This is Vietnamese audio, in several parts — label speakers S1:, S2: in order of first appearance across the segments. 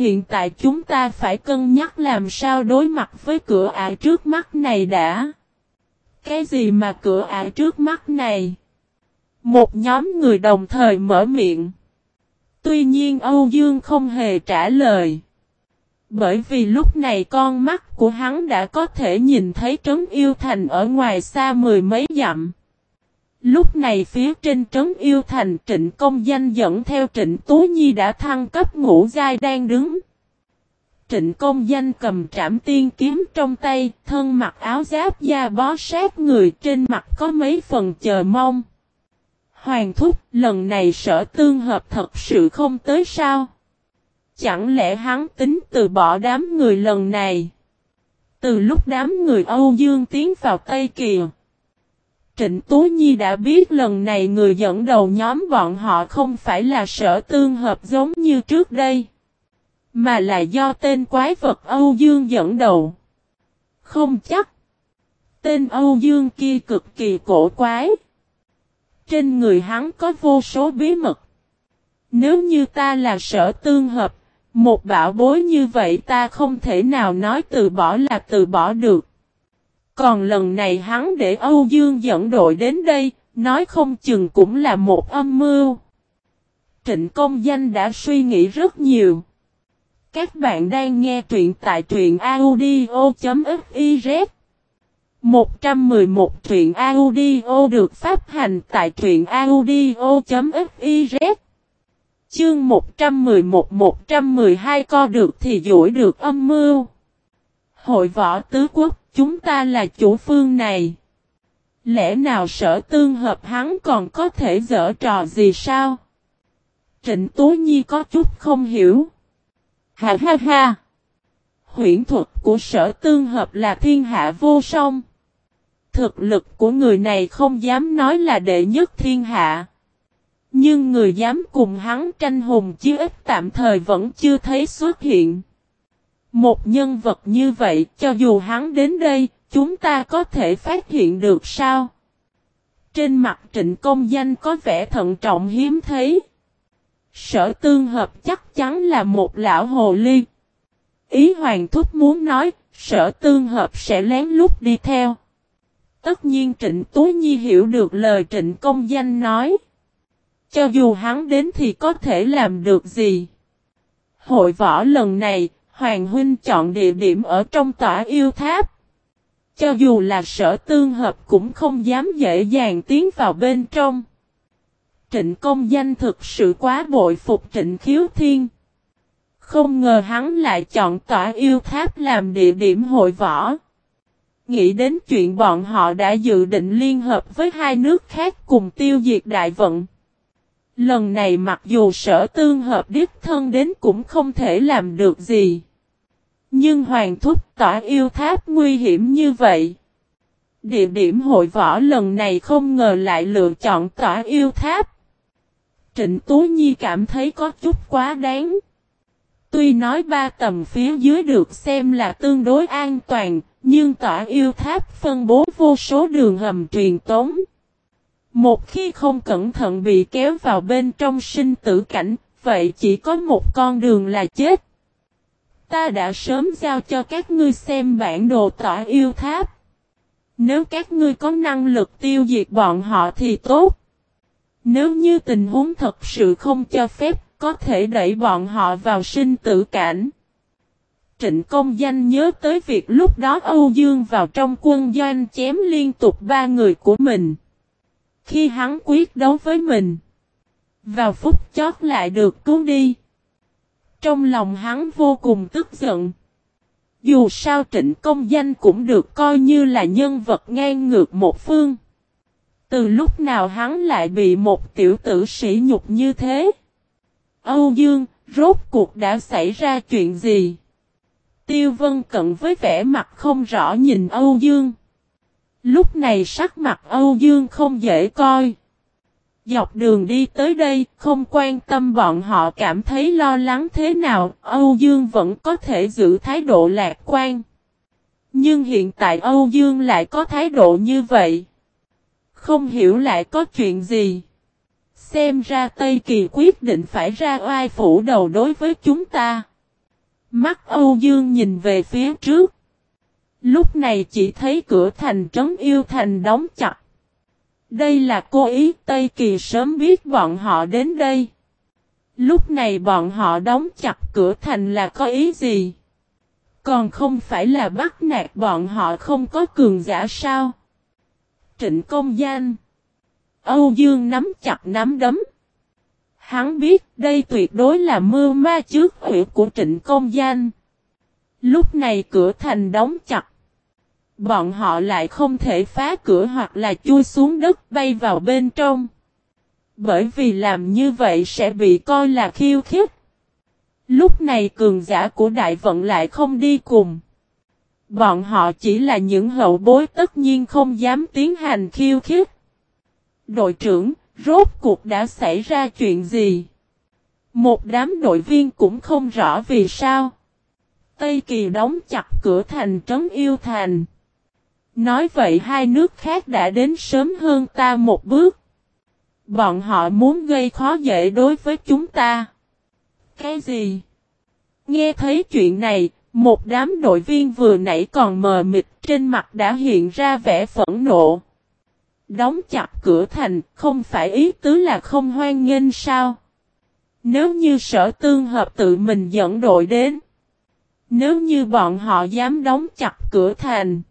S1: Hiện tại chúng ta phải cân nhắc làm sao đối mặt với cửa ải trước mắt này đã. Cái gì mà cửa ải trước mắt này? Một nhóm người đồng thời mở miệng. Tuy nhiên Âu Dương không hề trả lời. Bởi vì lúc này con mắt của hắn đã có thể nhìn thấy trấn yêu thành ở ngoài xa mười mấy dặm. Lúc này phía trên trấn yêu thành trịnh công danh dẫn theo trịnh Tú Nhi đã thăng cấp ngũ giai đang đứng. Trịnh công danh cầm trảm tiên kiếm trong tay, thân mặc áo giáp da bó sát người trên mặt có mấy phần chờ mong. Hoàng thúc, lần này sở tương hợp thật sự không tới sao? Chẳng lẽ hắn tính từ bỏ đám người lần này? Từ lúc đám người Âu Dương tiến vào Tây Kiều. Trịnh Tú Nhi đã biết lần này người dẫn đầu nhóm bọn họ không phải là sở tương hợp giống như trước đây. Mà là do tên quái vật Âu Dương dẫn đầu. Không chắc. Tên Âu Dương kia cực kỳ cổ quái. Trên người hắn có vô số bí mật. Nếu như ta là sở tương hợp, một bảo bối như vậy ta không thể nào nói từ bỏ là từ bỏ được. Còn lần này hắn để Âu Dương dẫn đội đến đây, nói không chừng cũng là một âm mưu. Trịnh công danh đã suy nghĩ rất nhiều. Các bạn đang nghe truyện tại truyện audio.fiz 111 truyện audio được phát hành tại truyện audio.fiz Chương 111-112 co được thì dũi được âm mưu. Hội võ tứ quốc, chúng ta là chủ phương này. Lẽ nào sở tương hợp hắn còn có thể dở trò gì sao? Trịnh Tố Nhi có chút không hiểu. Ha ha ha! Huyển thuật của sở tương hợp là thiên hạ vô song. Thực lực của người này không dám nói là đệ nhất thiên hạ. Nhưng người dám cùng hắn tranh hùng chứ ít tạm thời vẫn chưa thấy xuất hiện. Một nhân vật như vậy, cho dù hắn đến đây, chúng ta có thể phát hiện được sao? Trên mặt trịnh công danh có vẻ thận trọng hiếm thấy. Sở tương hợp chắc chắn là một lão hồ ly. Ý hoàng thúc muốn nói, sở tương hợp sẽ lén lút đi theo. Tất nhiên trịnh Tú Nhi hiểu được lời trịnh công danh nói. Cho dù hắn đến thì có thể làm được gì. Hội võ lần này, Hoàng Huynh chọn địa điểm ở trong tỏa yêu tháp. Cho dù là sở tương hợp cũng không dám dễ dàng tiến vào bên trong. Trịnh công danh thực sự quá bội phục trịnh khiếu thiên. Không ngờ hắn lại chọn tỏa yêu tháp làm địa điểm hội võ. Nghĩ đến chuyện bọn họ đã dự định liên hợp với hai nước khác cùng tiêu diệt đại vận. Lần này mặc dù sở tương hợp đích thân đến cũng không thể làm được gì. Nhưng hoàng thúc tỏa yêu tháp nguy hiểm như vậy. Địa điểm hội võ lần này không ngờ lại lựa chọn tỏa yêu tháp. Trịnh Tú Nhi cảm thấy có chút quá đáng. Tuy nói ba tầm phía dưới được xem là tương đối an toàn, nhưng tỏa yêu tháp phân bố vô số đường hầm truyền tống. Một khi không cẩn thận bị kéo vào bên trong sinh tử cảnh, vậy chỉ có một con đường là chết. Ta đã sớm giao cho các ngươi xem bản đồ tỏa yêu tháp. Nếu các ngươi có năng lực tiêu diệt bọn họ thì tốt. Nếu như tình huống thật sự không cho phép, có thể đẩy bọn họ vào sinh tử cảnh. Trịnh công danh nhớ tới việc lúc đó Âu Dương vào trong quân doanh chém liên tục ba người của mình. Khi hắn quyết đấu với mình, vào phút chót lại được cứu đi. Trong lòng hắn vô cùng tức giận. Dù sao trịnh công danh cũng được coi như là nhân vật ngang ngược một phương. Từ lúc nào hắn lại bị một tiểu tử sĩ nhục như thế? Âu Dương, rốt cuộc đã xảy ra chuyện gì? Tiêu Vân Cận với vẻ mặt không rõ nhìn Âu Dương. Lúc này sắc mặt Âu Dương không dễ coi. Dọc đường đi tới đây, không quan tâm bọn họ cảm thấy lo lắng thế nào, Âu Dương vẫn có thể giữ thái độ lạc quan. Nhưng hiện tại Âu Dương lại có thái độ như vậy. Không hiểu lại có chuyện gì. Xem ra Tây Kỳ quyết định phải ra oai phủ đầu đối với chúng ta. Mắt Âu Dương nhìn về phía trước. Lúc này chỉ thấy cửa thành trấn yêu thành đóng chặt. Đây là cô ý, Tây Kỳ sớm biết bọn họ đến đây. Lúc này bọn họ đóng chặt cửa thành là có ý gì? Còn không phải là bắt nạt bọn họ không có cường giả sao? Trịnh công danh. Âu Dương nắm chặt nắm đấm. Hắn biết đây tuyệt đối là mưa ma trước huyệt của trịnh công danh. Lúc này cửa thành đóng chặt. Bọn họ lại không thể phá cửa hoặc là chui xuống đất bay vào bên trong. Bởi vì làm như vậy sẽ bị coi là khiêu khích. Lúc này cường giả của đại vận lại không đi cùng. Bọn họ chỉ là những hậu bối tất nhiên không dám tiến hành khiêu khích. Đội trưởng, rốt cuộc đã xảy ra chuyện gì? Một đám đội viên cũng không rõ vì sao. Tây Kỳ đóng chặt cửa thành trấn yêu thành. Nói vậy hai nước khác đã đến sớm hơn ta một bước. Bọn họ muốn gây khó dễ đối với chúng ta. Cái gì? Nghe thấy chuyện này, một đám đội viên vừa nãy còn mờ mịt trên mặt đã hiện ra vẻ phẫn nộ. Đóng chặt cửa thành, không phải ý tứ là không hoan nghênh sao? Nếu như sở tương hợp tự mình dẫn đội đến. Nếu như bọn họ dám đóng chặt cửa thành.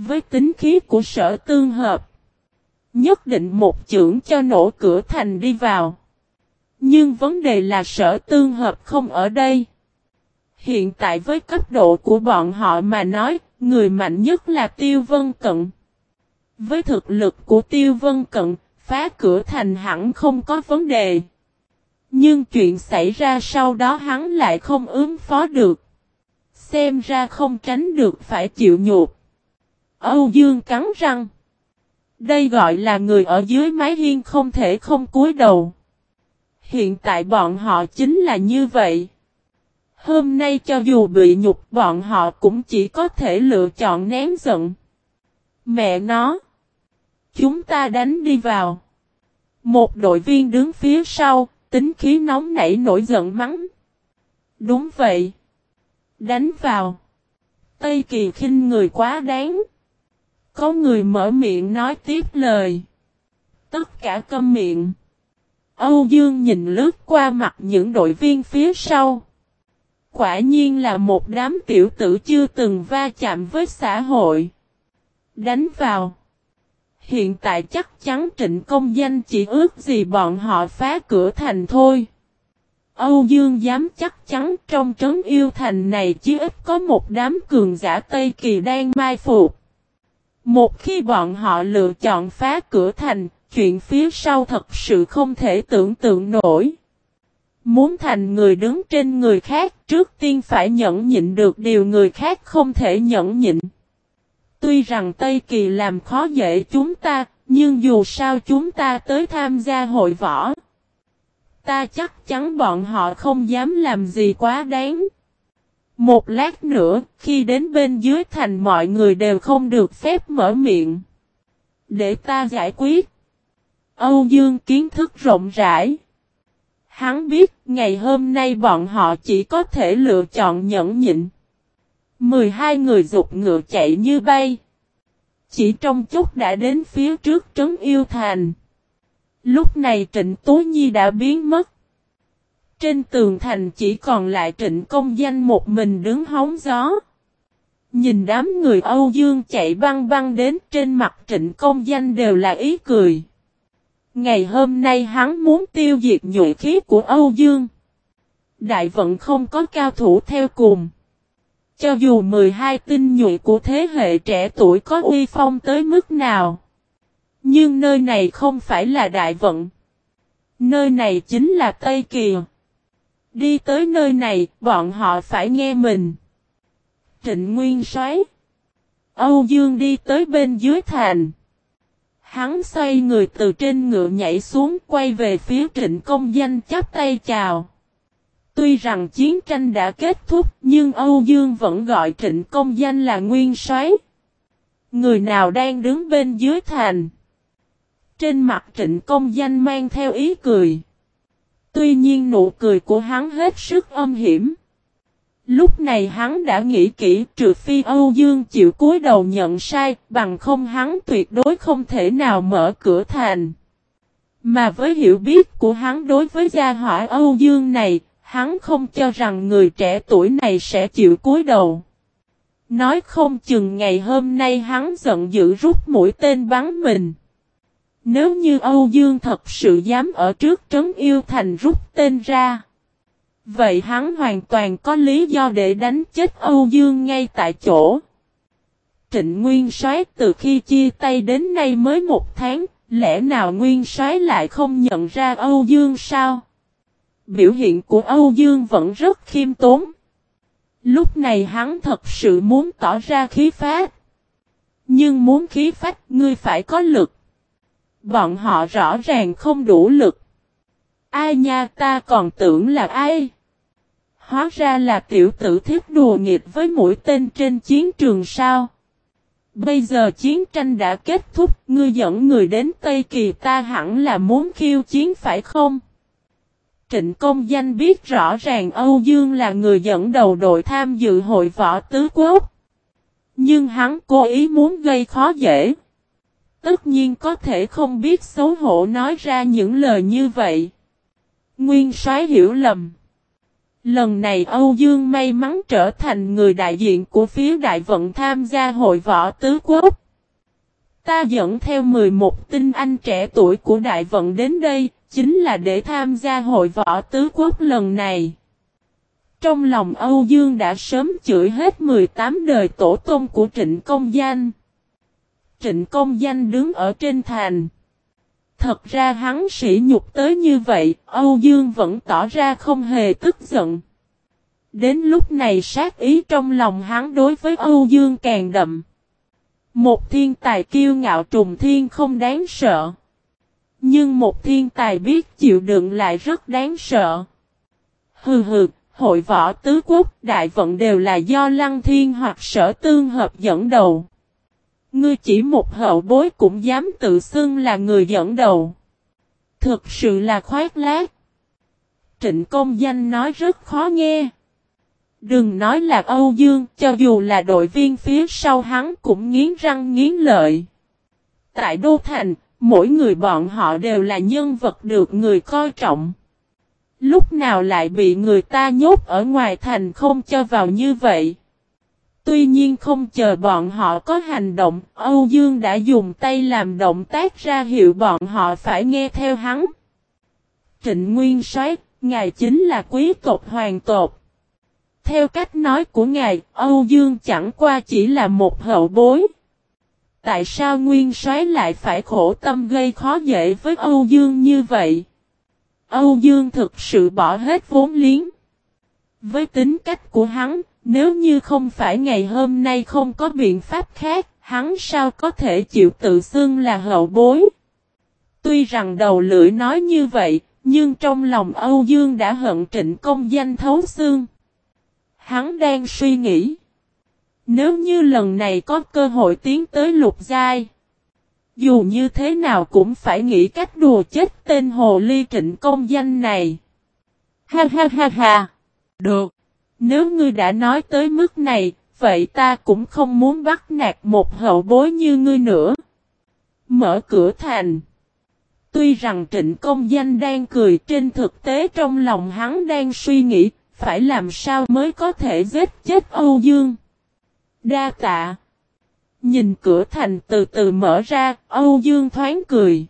S1: Với tính khí của sở tương hợp. Nhất định một chưởng cho nổ cửa thành đi vào. Nhưng vấn đề là sở tương hợp không ở đây. Hiện tại với cấp độ của bọn họ mà nói, người mạnh nhất là Tiêu Vân Cận. Với thực lực của Tiêu Vân Cận, phá cửa thành hẳn không có vấn đề. Nhưng chuyện xảy ra sau đó hắn lại không ứng phó được. Xem ra không tránh được phải chịu nhục. Âu Dương cắn răng. Đây gọi là người ở dưới mái hiên không thể không cúi đầu. Hiện tại bọn họ chính là như vậy. Hôm nay cho dù bị nhục bọn họ cũng chỉ có thể lựa chọn nén giận. Mẹ nó. Chúng ta đánh đi vào. Một đội viên đứng phía sau, tính khí nóng nảy nổi giận mắng. Đúng vậy. Đánh vào. Tây Kỳ khinh người quá đáng. Có người mở miệng nói tiếp lời. Tất cả câm miệng. Âu Dương nhìn lướt qua mặt những đội viên phía sau. Quả nhiên là một đám tiểu tử chưa từng va chạm với xã hội. Đánh vào. Hiện tại chắc chắn trịnh công danh chỉ ước gì bọn họ phá cửa thành thôi. Âu Dương dám chắc chắn trong trấn yêu thành này chỉ ít có một đám cường giả Tây Kỳ đang mai phục. Một khi bọn họ lựa chọn phá cửa thành, chuyện phía sau thật sự không thể tưởng tượng nổi. Muốn thành người đứng trên người khác, trước tiên phải nhẫn nhịn được điều người khác không thể nhẫn nhịn. Tuy rằng Tây Kỳ làm khó dễ chúng ta, nhưng dù sao chúng ta tới tham gia hội võ. Ta chắc chắn bọn họ không dám làm gì quá đáng. Một lát nữa, khi đến bên dưới thành mọi người đều không được phép mở miệng. Để ta giải quyết. Âu Dương kiến thức rộng rãi. Hắn biết ngày hôm nay bọn họ chỉ có thể lựa chọn nhẫn nhịn. 12 người dục ngựa chạy như bay. Chỉ trong chút đã đến phía trước trấn yêu thành. Lúc này Trịnh Tố Nhi đã biến mất. Trên tường thành chỉ còn lại trịnh công danh một mình đứng hóng gió. Nhìn đám người Âu Dương chạy băng băng đến trên mặt trịnh công danh đều là ý cười. Ngày hôm nay hắn muốn tiêu diệt nhuệ khí của Âu Dương. Đại vận không có cao thủ theo cùng. Cho dù 12 tinh nhuệ của thế hệ trẻ tuổi có uy phong tới mức nào. Nhưng nơi này không phải là đại vận. Nơi này chính là Tây Kỳ. Đi tới nơi này, bọn họ phải nghe mình. Trịnh Nguyên xoáy. Âu Dương đi tới bên dưới thành. Hắn xoay người từ trên ngựa nhảy xuống quay về phía trịnh công danh chắp tay chào. Tuy rằng chiến tranh đã kết thúc nhưng Âu Dương vẫn gọi trịnh công danh là nguyên soái. Người nào đang đứng bên dưới thành. Trên mặt trịnh công danh mang theo ý cười. Tuy nhiên nụ cười của hắn hết sức âm hiểm. Lúc này hắn đã nghĩ kỹ trừ phi Âu Dương chịu cúi đầu nhận sai, bằng không hắn tuyệt đối không thể nào mở cửa thành. Mà với hiểu biết của hắn đối với gia hỏa Âu Dương này, hắn không cho rằng người trẻ tuổi này sẽ chịu cúi đầu. Nói không chừng ngày hôm nay hắn giận dữ rút mũi tên bắn mình. Nếu như Âu Dương thật sự dám ở trước trấn yêu thành rút tên ra. Vậy hắn hoàn toàn có lý do để đánh chết Âu Dương ngay tại chỗ. Trịnh Nguyên soái từ khi chia tay đến nay mới một tháng, lẽ nào Nguyên soái lại không nhận ra Âu Dương sao? Biểu hiện của Âu Dương vẫn rất khiêm tốn. Lúc này hắn thật sự muốn tỏ ra khí phát. Nhưng muốn khí phách ngươi phải có lực. Bọn họ rõ ràng không đủ lực. Ai nha ta còn tưởng là ai? Hóa ra là tiểu tử thiết đùa nghịch với mũi tên trên chiến trường sao? Bây giờ chiến tranh đã kết thúc, ngươi dẫn người đến Tây Kỳ ta hẳn là muốn khiêu chiến phải không? Trịnh công danh biết rõ ràng Âu Dương là người dẫn đầu đội tham dự hội võ tứ quốc. Nhưng hắn cố ý muốn gây khó dễ. Tất nhiên có thể không biết xấu hổ nói ra những lời như vậy. Nguyên soái hiểu lầm. Lần này Âu Dương may mắn trở thành người đại diện của phía đại vận tham gia hội võ tứ quốc. Ta dẫn theo 11 tinh anh trẻ tuổi của đại vận đến đây, chính là để tham gia hội võ tứ quốc lần này. Trong lòng Âu Dương đã sớm chửi hết 18 đời tổ tôn của Trịnh Công Danh. Trịnh Công Danh đứng ở trên thành. Thật ra hắn sỉ nhục tới như vậy, Âu Dương vẫn tỏ ra không hề tức giận. Đến lúc này sát ý trong lòng hắn đối với Âu Dương càng đậm. Một thiên tài kiêu ngạo trùng thiên không đáng sợ. Nhưng một thiên tài biết chịu đựng lại rất đáng sợ. Hừ hừ, hội võ tứ quốc đại vận đều là do lăng thiên hoặc sở tương hợp dẫn đầu. Ngươi chỉ một hậu bối cũng dám tự xưng là người dẫn đầu. Thực sự là khoát lác. Trịnh công danh nói rất khó nghe. Đừng nói là Âu Dương, cho dù là đội viên phía sau hắn cũng nghiến răng nghiến lợi. Tại Đô Thành, mỗi người bọn họ đều là nhân vật được người coi trọng. Lúc nào lại bị người ta nhốt ở ngoài thành không cho vào như vậy. Tuy nhiên không chờ bọn họ có hành động, Âu Dương đã dùng tay làm động tác ra hiệu bọn họ phải nghe theo hắn. Trịnh Nguyên soái ngài chính là quý tộc hoàng tộc. Theo cách nói của ngài, Âu Dương chẳng qua chỉ là một hậu bối. Tại sao Nguyên soái lại phải khổ tâm gây khó dễ với Âu Dương như vậy? Âu Dương thực sự bỏ hết vốn liếng. Với tính cách của hắn, nếu như không phải ngày hôm nay không có biện pháp khác, hắn sao có thể chịu tự xưng là hậu bối? Tuy rằng đầu lưỡi nói như vậy, nhưng trong lòng Âu Dương đã hận trịnh công danh thấu xương. Hắn đang suy nghĩ. Nếu như lần này có cơ hội tiến tới lục giai. Dù như thế nào cũng phải nghĩ cách đùa chết tên hồ ly trịnh công danh này. Ha ha ha ha. Được. Nếu ngươi đã nói tới mức này, vậy ta cũng không muốn bắt nạt một hậu bối như ngươi nữa. Mở cửa thành. Tuy rằng trịnh công danh đang cười trên thực tế trong lòng hắn đang suy nghĩ phải làm sao mới có thể giết chết Âu Dương. Đa tạ. Nhìn cửa thành từ từ mở ra, Âu Dương thoáng cười.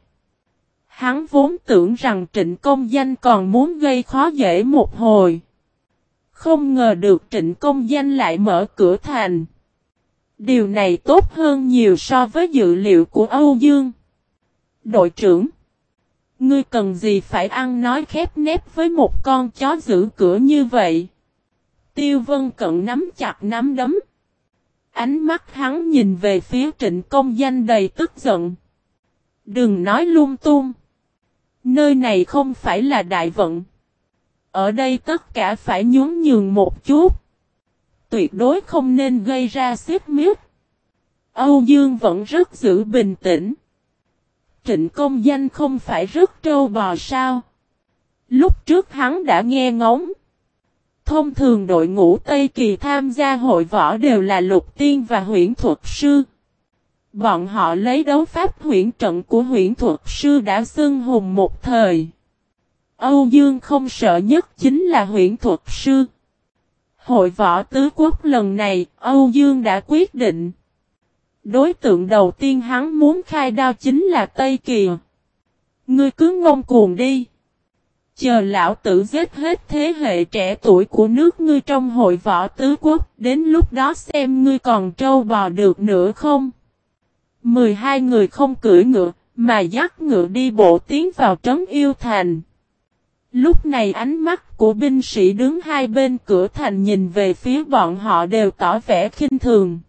S1: Hắn vốn tưởng rằng trịnh công danh còn muốn gây khó dễ một hồi. Không ngờ được trịnh công danh lại mở cửa thành. Điều này tốt hơn nhiều so với dự liệu của Âu Dương. Đội trưởng, Ngươi cần gì phải ăn nói khép nép với một con chó giữ cửa như vậy? Tiêu vân cận nắm chặt nắm đấm. Ánh mắt hắn nhìn về phía trịnh công danh đầy tức giận. Đừng nói lung tung. Nơi này không phải là đại vận. Ở đây tất cả phải nhún nhường một chút. Tuyệt đối không nên gây ra xếp miết. Âu Dương vẫn rất giữ bình tĩnh. Trịnh công danh không phải rất trâu bò sao. Lúc trước hắn đã nghe ngóng. Thông thường đội ngũ Tây Kỳ tham gia hội võ đều là lục tiên và huyễn thuật sư. Bọn họ lấy đấu pháp huyễn trận của huyễn thuật sư đã xưng hùng một thời. Âu Dương không sợ nhất chính là huyện thuật sư. Hội võ tứ quốc lần này, Âu Dương đã quyết định. Đối tượng đầu tiên hắn muốn khai đao chính là Tây Kiều. Ngươi cứ ngông cuồng đi. Chờ lão tử giết hết thế hệ trẻ tuổi của nước ngươi trong hội võ tứ quốc, đến lúc đó xem ngươi còn trâu bò được nữa không. 12 người không cưỡi ngựa, mà dắt ngựa đi bộ tiến vào trấn yêu thành. Lúc này ánh mắt của binh sĩ đứng hai bên cửa thành nhìn về phía bọn họ đều tỏ vẻ khinh thường.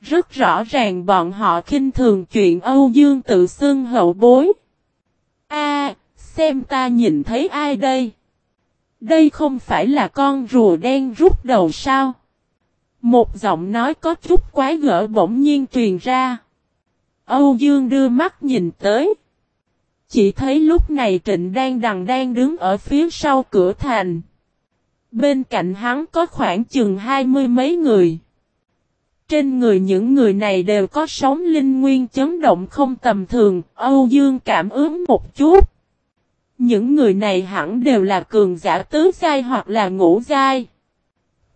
S1: Rất rõ ràng bọn họ khinh thường chuyện Âu Dương tự xưng hậu bối. A, xem ta nhìn thấy ai đây? Đây không phải là con rùa đen rút đầu sao? Một giọng nói có chút quái gở bỗng nhiên truyền ra. Âu Dương đưa mắt nhìn tới. Chỉ thấy lúc này Trịnh đang đằng đang đứng ở phía sau cửa thành. Bên cạnh hắn có khoảng chừng hai mươi mấy người. Trên người những người này đều có sóng linh nguyên chấn động không tầm thường, Âu Dương cảm ứng một chút. Những người này hẳn đều là cường giả tứ giai hoặc là ngũ giai.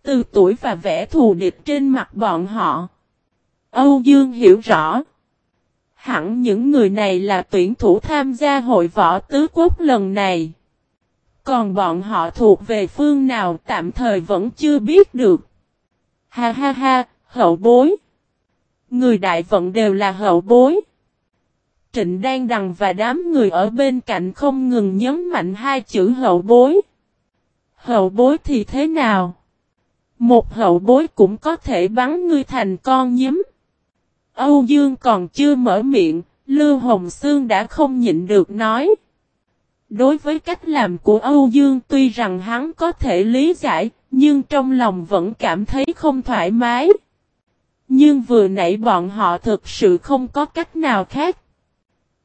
S1: Từ tuổi và vẻ thù địch trên mặt bọn họ. Âu Dương hiểu rõ. Hẳn những người này là tuyển thủ tham gia hội võ tứ quốc lần này. Còn bọn họ thuộc về phương nào tạm thời vẫn chưa biết được. Ha ha ha, hậu bối. Người đại vận đều là hậu bối. Trịnh đang đằng và đám người ở bên cạnh không ngừng nhấn mạnh hai chữ hậu bối. Hậu bối thì thế nào? Một hậu bối cũng có thể bắn ngươi thành con nhím. Âu Dương còn chưa mở miệng, Lưu Hồng Sương đã không nhịn được nói. Đối với cách làm của Âu Dương tuy rằng hắn có thể lý giải, nhưng trong lòng vẫn cảm thấy không thoải mái. Nhưng vừa nãy bọn họ thực sự không có cách nào khác.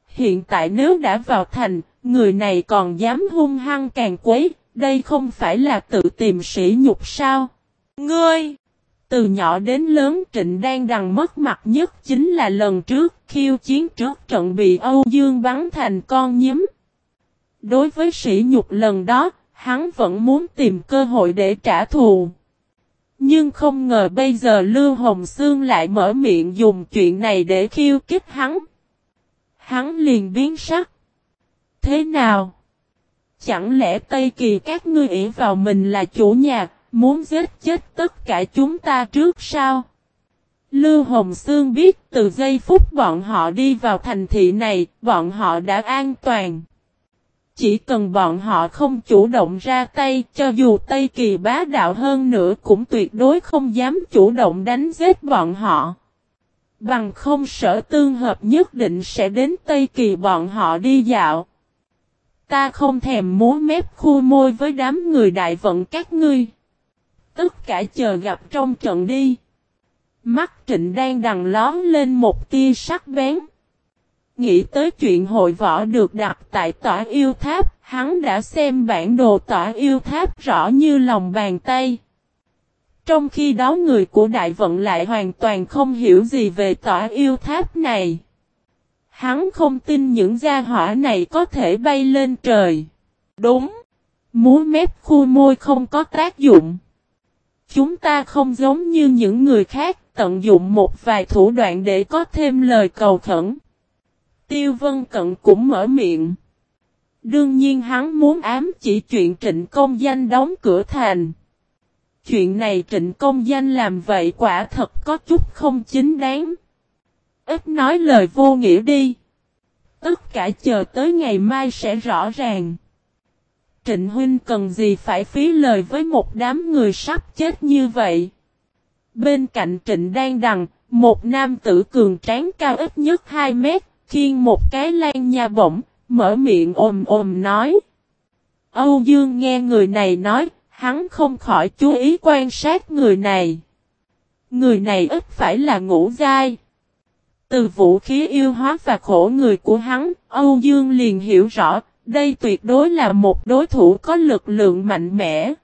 S1: Hiện tại nếu đã vào thành, người này còn dám hung hăng càng quấy, đây không phải là tự tìm sỉ nhục sao? Ngươi! Từ nhỏ đến lớn Trịnh đang đằng mất mặt nhất chính là lần trước khiêu chiến trước trận bị Âu Dương bắn thành con nhím. Đối với sỉ nhục lần đó, hắn vẫn muốn tìm cơ hội để trả thù. Nhưng không ngờ bây giờ Lưu Hồng Sương lại mở miệng dùng chuyện này để khiêu kích hắn. Hắn liền biến sắc. Thế nào? Chẳng lẽ Tây Kỳ các ngươi ỷ vào mình là chủ nhà, muốn giết chết tất cả chúng ta trước sao? Lưu Hồng Sương biết từ giây phút bọn họ đi vào thành thị này, bọn họ đã an toàn. Chỉ cần bọn họ không chủ động ra tay, cho dù Tây Kỳ bá đạo hơn nữa cũng tuyệt đối không dám chủ động đánh giết bọn họ. Bằng không sở tương hợp nhất định sẽ đến Tây Kỳ bọn họ đi dạo. Ta không thèm múa mép khu môi với đám người đại vận các ngươi. Tất cả chờ gặp trong trận đi. Mắt trịnh đang đằng lón lên một tia sắc bén. Nghĩ tới chuyện hội võ được đặt tại tỏa yêu tháp, hắn đã xem bản đồ tỏa yêu tháp rõ như lòng bàn tay. Trong khi đó người của đại vận lại hoàn toàn không hiểu gì về tỏa yêu tháp này. Hắn không tin những gia hỏa này có thể bay lên trời. Đúng. Múa mép khu môi không có tác dụng. Chúng ta không giống như những người khác, tận dụng một vài thủ đoạn để có thêm lời cầu khẩn. Tiêu Vân Cận cũng mở miệng. Đương nhiên hắn muốn ám chỉ chuyện trịnh công danh đóng cửa thành. Chuyện này trịnh công danh làm vậy quả thật có chút không chính đáng. Ít nói lời vô nghĩa đi. Tất cả chờ tới ngày mai sẽ rõ ràng. Trịnh Huynh cần gì phải phí lời với một đám người sắp chết như vậy. Bên cạnh trịnh đang đằng, một nam tử cường tráng cao ít nhất 2 mét, khiên một cái lan nha bổng, mở miệng ồm ồm nói. Âu Dương nghe người này nói, hắn không khỏi chú ý quan sát người này. Người này ít phải là ngũ giai. Từ vũ khí yêu hóa và khổ người của hắn, Âu Dương liền hiểu rõ, đây tuyệt đối là một đối thủ có lực lượng mạnh mẽ.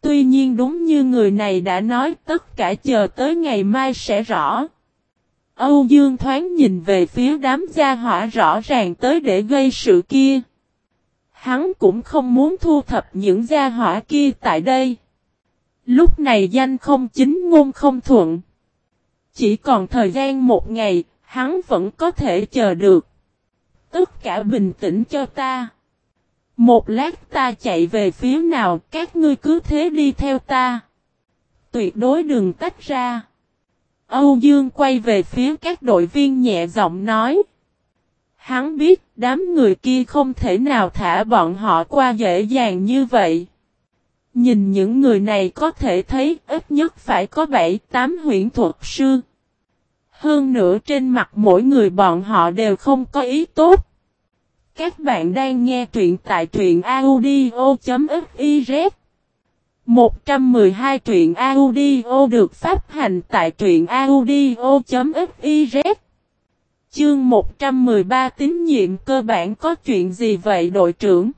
S1: Tuy nhiên đúng như người này đã nói tất cả chờ tới ngày mai sẽ rõ. Âu Dương thoáng nhìn về phía đám gia hỏa rõ ràng tới để gây sự kia. Hắn cũng không muốn thu thập những gia hỏa kia tại đây. Lúc này danh không chính ngôn không thuận. Chỉ còn thời gian một ngày, hắn vẫn có thể chờ được. Tất cả bình tĩnh cho ta. Một lát ta chạy về phía nào, các ngươi cứ thế đi theo ta. Tuyệt đối đừng tách ra. Âu Dương quay về phía các đội viên nhẹ giọng nói. Hắn biết đám người kia không thể nào thả bọn họ qua dễ dàng như vậy. Nhìn những người này có thể thấy ít nhất phải có 7-8 huyện thuật sư. Hơn nữa trên mặt mỗi người bọn họ đều không có ý tốt. Các bạn đang nghe truyện tại truyện audio.fiz 112 truyện audio được phát hành tại truyện audio.fiz Chương 113 tín nhiệm cơ bản có chuyện gì vậy đội trưởng?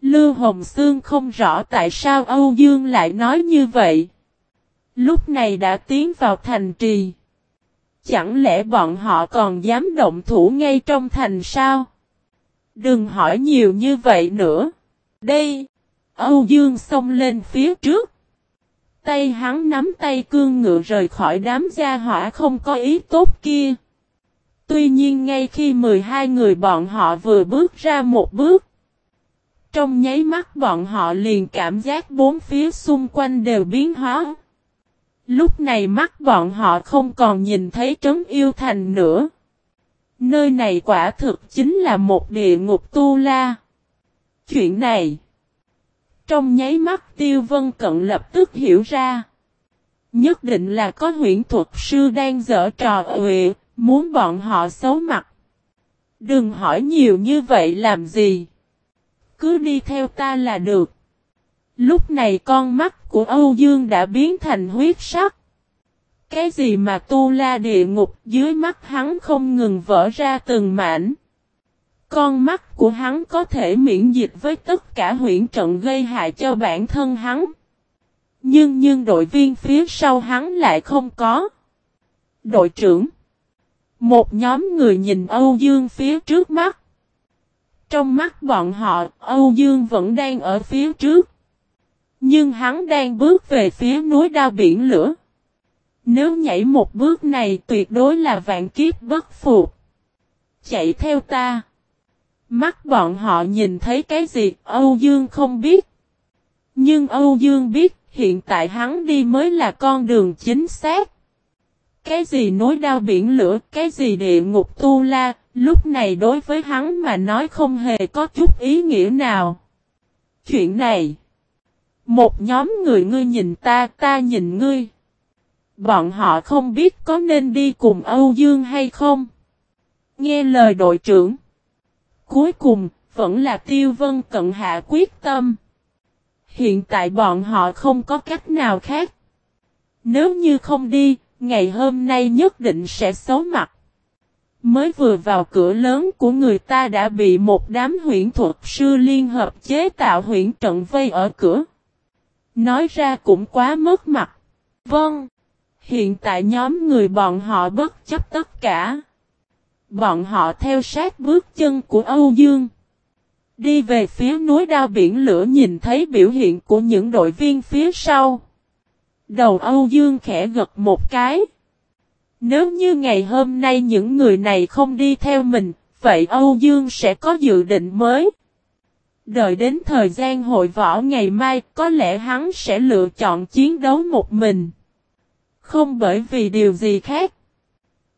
S1: Lưu Hồng Sương không rõ tại sao Âu Dương lại nói như vậy. Lúc này đã tiến vào thành trì. Chẳng lẽ bọn họ còn dám động thủ ngay trong thành sao? Đừng hỏi nhiều như vậy nữa. Đây, Âu Dương xông lên phía trước. Tay hắn nắm tay cương ngựa rời khỏi đám gia hỏa không có ý tốt kia. Tuy nhiên ngay khi 12 người bọn họ vừa bước ra một bước. Trong nháy mắt bọn họ liền cảm giác bốn phía xung quanh đều biến hóa. Lúc này mắt bọn họ không còn nhìn thấy trấn yêu thành nữa. Nơi này quả thực chính là một địa ngục tu la. Chuyện này. Trong nháy mắt tiêu vân cận lập tức hiểu ra. Nhất định là có huyện thuật sư đang dở trò uệ, muốn bọn họ xấu mặt. Đừng hỏi nhiều như vậy làm gì. Cứ đi theo ta là được. Lúc này con mắt của Âu Dương đã biến thành huyết sắc. Cái gì mà tu la địa ngục dưới mắt hắn không ngừng vỡ ra từng mảnh. Con mắt của hắn có thể miễn dịch với tất cả huyện trận gây hại cho bản thân hắn. Nhưng nhưng đội viên phía sau hắn lại không có. Đội trưởng. Một nhóm người nhìn Âu Dương phía trước mắt. Trong mắt bọn họ, Âu Dương vẫn đang ở phía trước. Nhưng hắn đang bước về phía núi đao biển lửa. Nếu nhảy một bước này tuyệt đối là vạn kiếp bất phục. Chạy theo ta. Mắt bọn họ nhìn thấy cái gì Âu Dương không biết. Nhưng Âu Dương biết hiện tại hắn đi mới là con đường chính xác. Cái gì nối đao biển lửa, cái gì địa ngục tu la, lúc này đối với hắn mà nói không hề có chút ý nghĩa nào. Chuyện này, một nhóm người ngươi nhìn ta, ta nhìn ngươi. Bọn họ không biết có nên đi cùng Âu Dương hay không. Nghe lời đội trưởng. Cuối cùng, vẫn là tiêu vân cận hạ quyết tâm. Hiện tại bọn họ không có cách nào khác. Nếu như không đi, ngày hôm nay nhất định sẽ xấu mặt. Mới vừa vào cửa lớn của người ta đã bị một đám huyễn thuật sư liên hợp chế tạo huyễn trận vây ở cửa. Nói ra cũng quá mất mặt. Vâng. Hiện tại nhóm người bọn họ bất chấp tất cả. Bọn họ theo sát bước chân của Âu Dương. Đi về phía núi đao biển lửa nhìn thấy biểu hiện của những đội viên phía sau. Đầu Âu Dương khẽ gật một cái. Nếu như ngày hôm nay những người này không đi theo mình, vậy Âu Dương sẽ có dự định mới. Đợi đến thời gian hội võ ngày mai, có lẽ hắn sẽ lựa chọn chiến đấu một mình. Không bởi vì điều gì khác.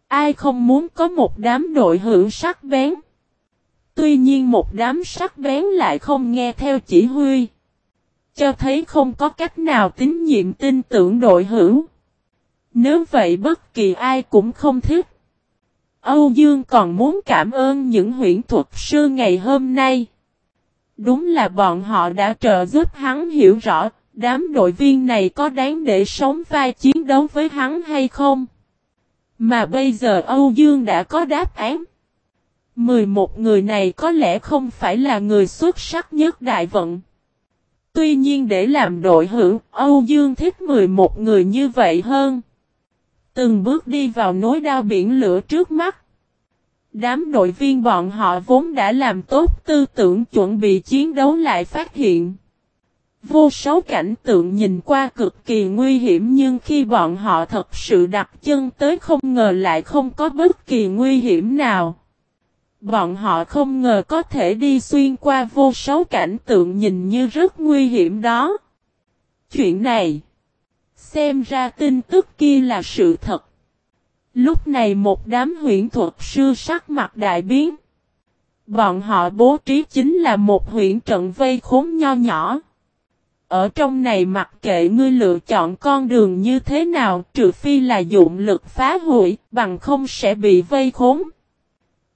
S1: Ai không muốn có một đám đội hữu sắc bén. Tuy nhiên một đám sắc bén lại không nghe theo chỉ huy. Cho thấy không có cách nào tín nhiệm tin tưởng đội hữu. Nếu vậy bất kỳ ai cũng không thích. Âu Dương còn muốn cảm ơn những huyễn thuật sư ngày hôm nay. Đúng là bọn họ đã trợ giúp hắn hiểu rõ đám đội viên này có đáng để sống vai chiến đấu với hắn hay không. Mà bây giờ Âu Dương đã có đáp án. 11 người này có lẽ không phải là người xuất sắc nhất đại vận. Tuy nhiên để làm đội hữu, Âu Dương thích 11 người như vậy hơn. Từng bước đi vào nối đao biển lửa trước mắt. Đám đội viên bọn họ vốn đã làm tốt tư tưởng chuẩn bị chiến đấu lại phát hiện. Vô số cảnh tượng nhìn qua cực kỳ nguy hiểm nhưng khi bọn họ thật sự đặt chân tới không ngờ lại không có bất kỳ nguy hiểm nào. Bọn họ không ngờ có thể đi xuyên qua vô số cảnh tượng nhìn như rất nguy hiểm đó. Chuyện này, xem ra tin tức kia là sự thật. Lúc này một đám huyện thuật sư sắc mặt đại biến. Bọn họ bố trí chính là một huyện trận vây khốn nho nhỏ. Ở trong này mặc kệ ngươi lựa chọn con đường như thế nào trừ phi là dụng lực phá hủy, bằng không sẽ bị vây khốn.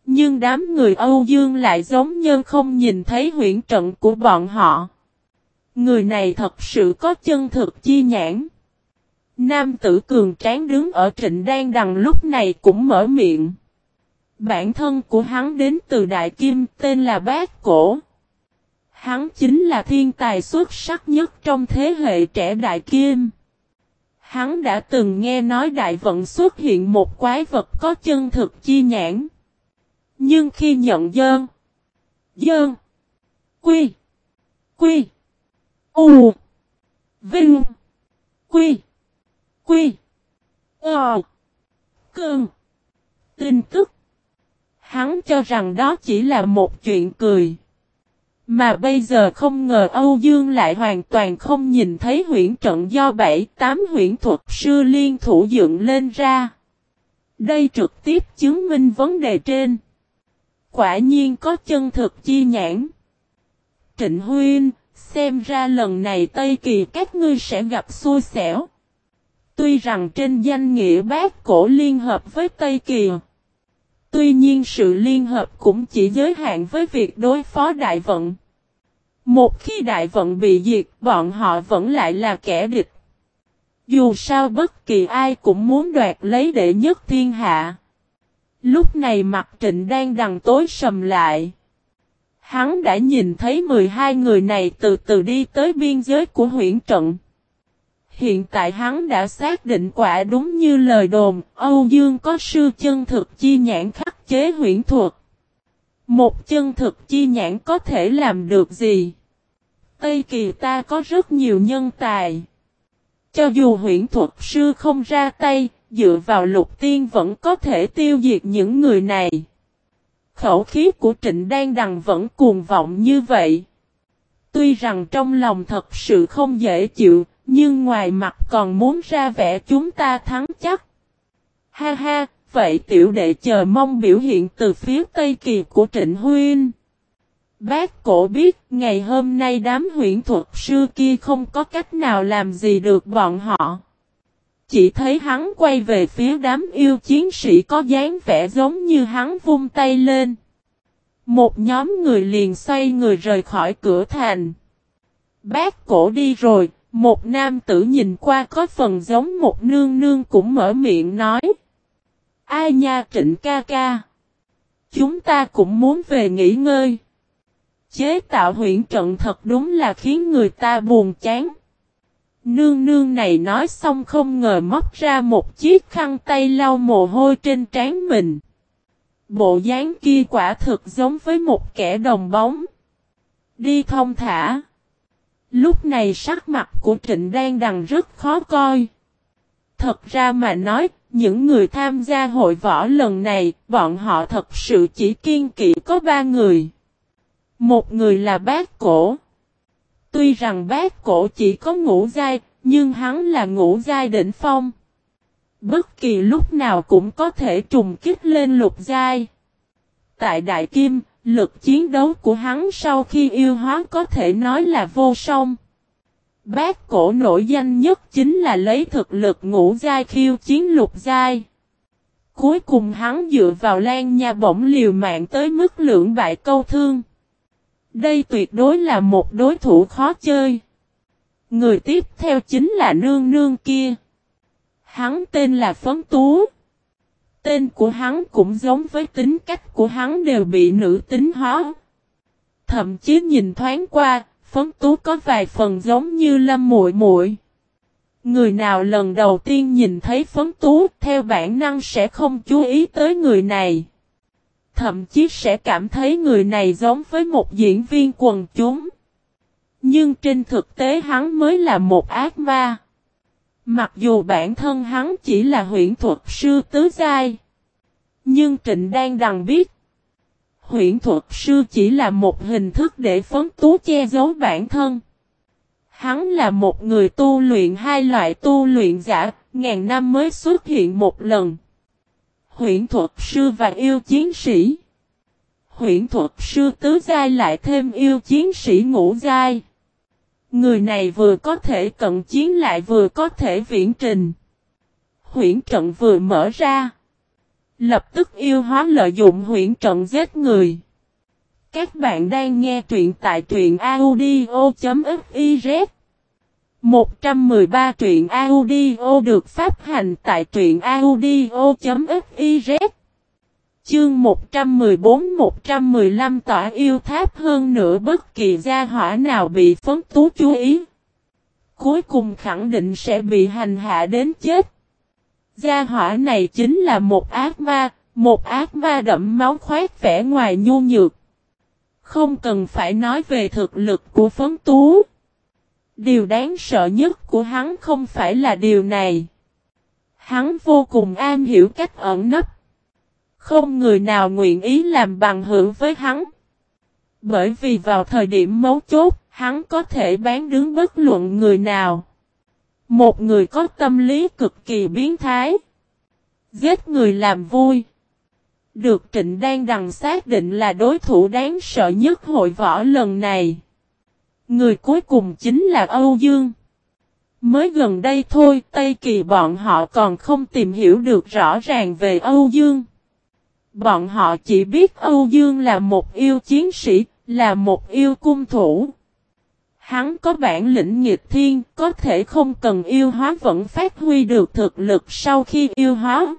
S1: Nhưng đám người Âu Dương lại giống như không nhìn thấy huyễn trận của bọn họ. Người này thật sự có chân thực chi nhãn. Nam tử cường tráng đứng ở trịnh đan đằng lúc này cũng mở miệng. Bản thân của hắn đến từ Đại Kim tên là Bát Cổ. Hắn chính là thiên tài xuất sắc nhất trong thế hệ trẻ Đại Kim. Hắn đã từng nghe nói Đại Vận xuất hiện một quái vật có chân thực chi nhãn. Nhưng khi nhận dơn, dơn, quy, quy, u, vinh, quy, quy, ờ, cơn, tin tức, hắn cho rằng đó chỉ là một chuyện cười. Mà bây giờ không ngờ Âu Dương lại hoàn toàn không nhìn thấy huyển trận do bảy tám huyển thuật sư liên thủ dựng lên ra. Đây trực tiếp chứng minh vấn đề trên. Quả nhiên có chân thực chi nhãn. Trịnh Huyên, xem ra lần này Tây Kỳ các ngươi sẽ gặp xui xẻo. Tuy rằng trên danh nghĩa bác cổ liên hợp với Tây Kỳ. Tuy nhiên sự liên hợp cũng chỉ giới hạn với việc đối phó đại vận. Một khi đại vận bị diệt, bọn họ vẫn lại là kẻ địch. Dù sao bất kỳ ai cũng muốn đoạt lấy đệ nhất thiên hạ. Lúc này mặt trịnh đang đằng tối sầm lại. Hắn đã nhìn thấy 12 người này từ từ đi tới biên giới của huyện trận. Hiện tại hắn đã xác định quả đúng như lời đồn, Âu Dương có sư chân thực chi nhãn khắc chế huyễn thuật. Một chân thực chi nhãn có thể làm được gì? Tây kỳ ta có rất nhiều nhân tài. Cho dù huyễn thuật sư không ra tay, dựa vào lục tiên vẫn có thể tiêu diệt những người này. Khẩu khí của trịnh đan đằng vẫn cuồng vọng như vậy. Tuy rằng trong lòng thật sự không dễ chịu, nhưng ngoài mặt còn muốn ra vẻ chúng ta thắng chắc. Ha ha, vậy tiểu đệ chờ mong biểu hiện từ phía Tây Kỳ của Trịnh Huyên. Bác cổ biết ngày hôm nay đám huyện thuật sư kia không có cách nào làm gì được bọn họ. Chỉ thấy hắn quay về phía đám yêu chiến sĩ có dáng vẻ giống như hắn vung tay lên. Một nhóm người liền xoay người rời khỏi cửa thành. Bác cổ đi rồi, một nam tử nhìn qua có phần giống một nương nương cũng mở miệng nói. Ai nha trịnh ca ca. Chúng ta cũng muốn về nghỉ ngơi. Chế tạo huyện trận thật đúng là khiến người ta buồn chán. Nương nương này nói xong không ngờ móc ra một chiếc khăn tay lau mồ hôi trên trán mình. Bộ dáng kia quả thực giống với một kẻ đồng bóng. Đi thông thả. Lúc này sắc mặt của Trịnh Đan Đằng rất khó coi. Thật ra mà nói, những người tham gia hội võ lần này, bọn họ thật sự chỉ kiên kỵ có ba người. Một người là bác cổ. Tuy rằng bác cổ chỉ có ngũ giai, nhưng hắn là ngũ giai đỉnh phong. Bất kỳ lúc nào cũng có thể trùng kích lên lục giai. Tại Đại Kim, lực chiến đấu của hắn sau khi yêu hóa có thể nói là vô song. Bác cổ nổi danh nhất chính là lấy thực lực ngũ giai khiêu chiến lục giai. Cuối cùng hắn dựa vào lan nha bổng liều mạng tới mức lượng bại câu thương. Đây tuyệt đối là một đối thủ khó chơi. Người tiếp theo chính là nương nương kia. Hắn tên là Phấn Tú. Tên của hắn cũng giống với tính cách của hắn đều bị nữ tính hóa. Thậm chí nhìn thoáng qua, phấn tú có vài phần giống như lâm muội muội. Người nào lần đầu tiên nhìn thấy phấn tú theo bản năng sẽ không chú ý tới người này. Thậm chí sẽ cảm thấy người này giống với một diễn viên quần chúng. Nhưng trên thực tế hắn mới là một ác ma. Mặc dù bản thân hắn chỉ là huyện thuật sư tứ giai. Nhưng Trịnh đang đằng biết. Huyện thuật sư chỉ là một hình thức để phấn tú che giấu bản thân. Hắn là một người tu luyện hai loại tu luyện giả, ngàn năm mới xuất hiện một lần. Huyện thuật sư và yêu chiến sĩ. Huyện thuật sư tứ giai lại thêm yêu chiến sĩ ngũ giai. Người này vừa có thể cận chiến lại vừa có thể viễn trình. Huyễn trận vừa mở ra. Lập tức yêu hóa lợi dụng huyễn trận giết người. Các bạn đang nghe truyện tại truyện audio.fiz 113 truyện audio được phát hành tại truyện audio.fiz Chương 114-115 tỏa yêu tháp hơn nữa bất kỳ gia hỏa nào bị phấn tú chú ý. Cuối cùng khẳng định sẽ bị hành hạ đến chết. Gia hỏa này chính là một ác ma, một ác ma đậm máu khoét vẻ ngoài nhu nhược. Không cần phải nói về thực lực của phấn tú. Điều đáng sợ nhất của hắn không phải là điều này. Hắn vô cùng am hiểu cách ẩn nấp. Không người nào nguyện ý làm bằng hữu với hắn. Bởi vì vào thời điểm mấu chốt, hắn có thể bán đứng bất luận người nào. Một người có tâm lý cực kỳ biến thái. Giết người làm vui. Được Trịnh Đan Đằng xác định là đối thủ đáng sợ nhất hội võ lần này. Người cuối cùng chính là Âu Dương. Mới gần đây thôi Tây Kỳ bọn họ còn không tìm hiểu được rõ ràng về Âu Dương. Bọn họ chỉ biết Âu Dương là một yêu chiến sĩ, là một yêu cung thủ. Hắn có bản lĩnh nghịch thiên, có thể không cần yêu hóa vẫn phát huy được thực lực sau khi yêu hóa.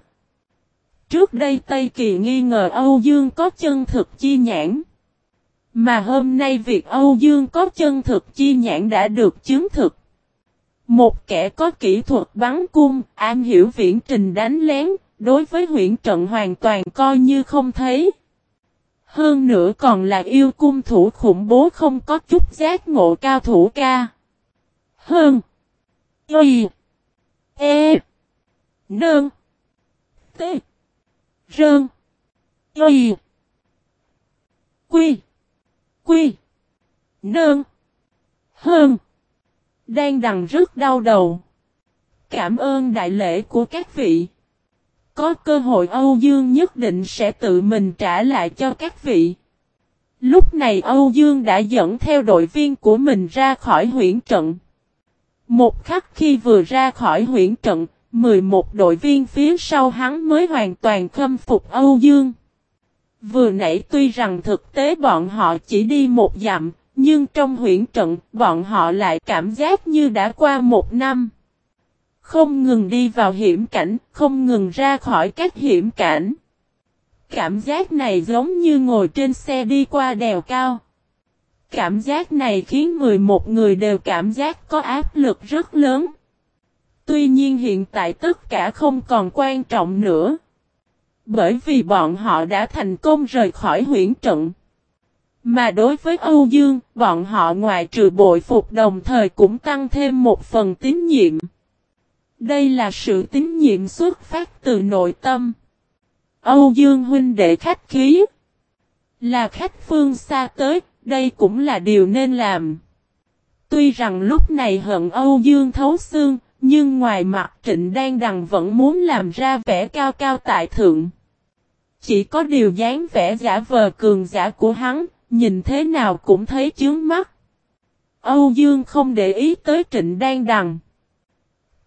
S1: Trước đây Tây Kỳ nghi ngờ Âu Dương có chân thực chi nhãn. Mà hôm nay việc Âu Dương có chân thực chi nhãn đã được chứng thực. Một kẻ có kỹ thuật bắn cung, am hiểu viễn trình đánh lén, đối với huyện trận hoàn toàn coi như không thấy. Hơn nữa còn là yêu cung thủ khủng bố không có chút giác ngộ cao thủ ca. Hơn. Y. E. Nơn. T. Rơn. Y. Quy. Quy. Nơn. Hơn. Đang đằng rất đau đầu. Cảm ơn đại lễ của các vị. Có cơ hội Âu Dương nhất định sẽ tự mình trả lại cho các vị. Lúc này Âu Dương đã dẫn theo đội viên của mình ra khỏi huyện trận. Một khắc khi vừa ra khỏi huyện trận, 11 đội viên phía sau hắn mới hoàn toàn khâm phục Âu Dương. Vừa nãy tuy rằng thực tế bọn họ chỉ đi một dặm, nhưng trong huyện trận bọn họ lại cảm giác như đã qua một năm. Không ngừng đi vào hiểm cảnh, không ngừng ra khỏi các hiểm cảnh. Cảm giác này giống như ngồi trên xe đi qua đèo cao. Cảm giác này khiến 11 người đều cảm giác có áp lực rất lớn. Tuy nhiên hiện tại tất cả không còn quan trọng nữa. Bởi vì bọn họ đã thành công rời khỏi huyển trận. Mà đối với Âu Dương, bọn họ ngoài trừ bội phục đồng thời cũng tăng thêm một phần tín nhiệm. Đây là sự tín nhiệm xuất phát từ nội tâm. Âu Dương huynh đệ khách khí. Là khách phương xa tới, đây cũng là điều nên làm. Tuy rằng lúc này hận Âu Dương thấu xương, nhưng ngoài mặt trịnh đang đằng vẫn muốn làm ra vẻ cao cao tại thượng. Chỉ có điều dáng vẻ giả vờ cường giả của hắn, nhìn thế nào cũng thấy chướng mắt. Âu Dương không để ý tới trịnh đang đằng.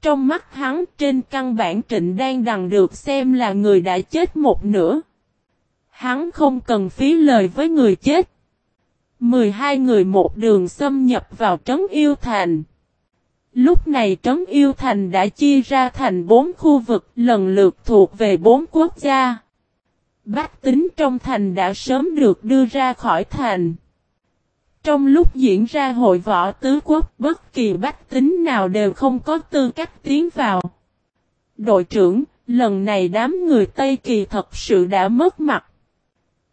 S1: Trong mắt hắn, trên căn bản trịnh đang đằng được xem là người đã chết một nửa. Hắn không cần phí lời với người chết. 12 người một đường xâm nhập vào trấn yêu thành. Lúc này trấn yêu thành đã chia ra thành bốn khu vực, lần lượt thuộc về bốn quốc gia. Bách tính trong thành đã sớm được đưa ra khỏi thành. Trong lúc diễn ra hội võ tứ quốc, bất kỳ bách tính nào đều không có tư cách tiến vào. Đội trưởng, lần này đám người Tây Kỳ thật sự đã mất mặt.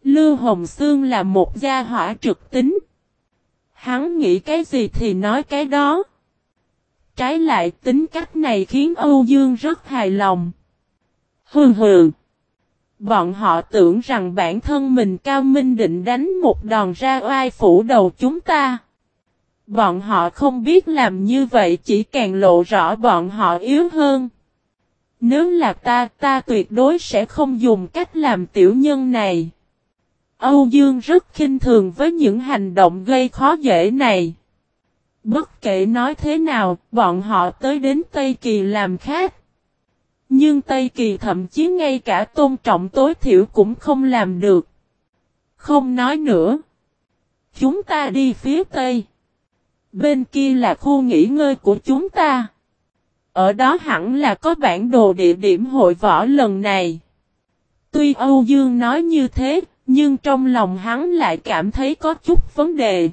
S1: Lưu Hồng Sương là một gia hỏa trực tính. Hắn nghĩ cái gì thì nói cái đó. Trái lại tính cách này khiến Âu Dương rất hài lòng. Hừ hừ. Bọn họ tưởng rằng bản thân mình cao minh định đánh một đòn ra oai phủ đầu chúng ta. Bọn họ không biết làm như vậy chỉ càng lộ rõ bọn họ yếu hơn. Nếu là ta, ta tuyệt đối sẽ không dùng cách làm tiểu nhân này. Âu Dương rất khinh thường với những hành động gây khó dễ này. Bất kể nói thế nào, bọn họ tới đến Tây Kỳ làm khác. Nhưng Tây Kỳ thậm chí ngay cả tôn trọng tối thiểu cũng không làm được. Không nói nữa. Chúng ta đi phía Tây. Bên kia là khu nghỉ ngơi của chúng ta. Ở đó hẳn là có bản đồ địa điểm hội võ lần này. Tuy Âu Dương nói như thế, nhưng trong lòng hắn lại cảm thấy có chút vấn đề.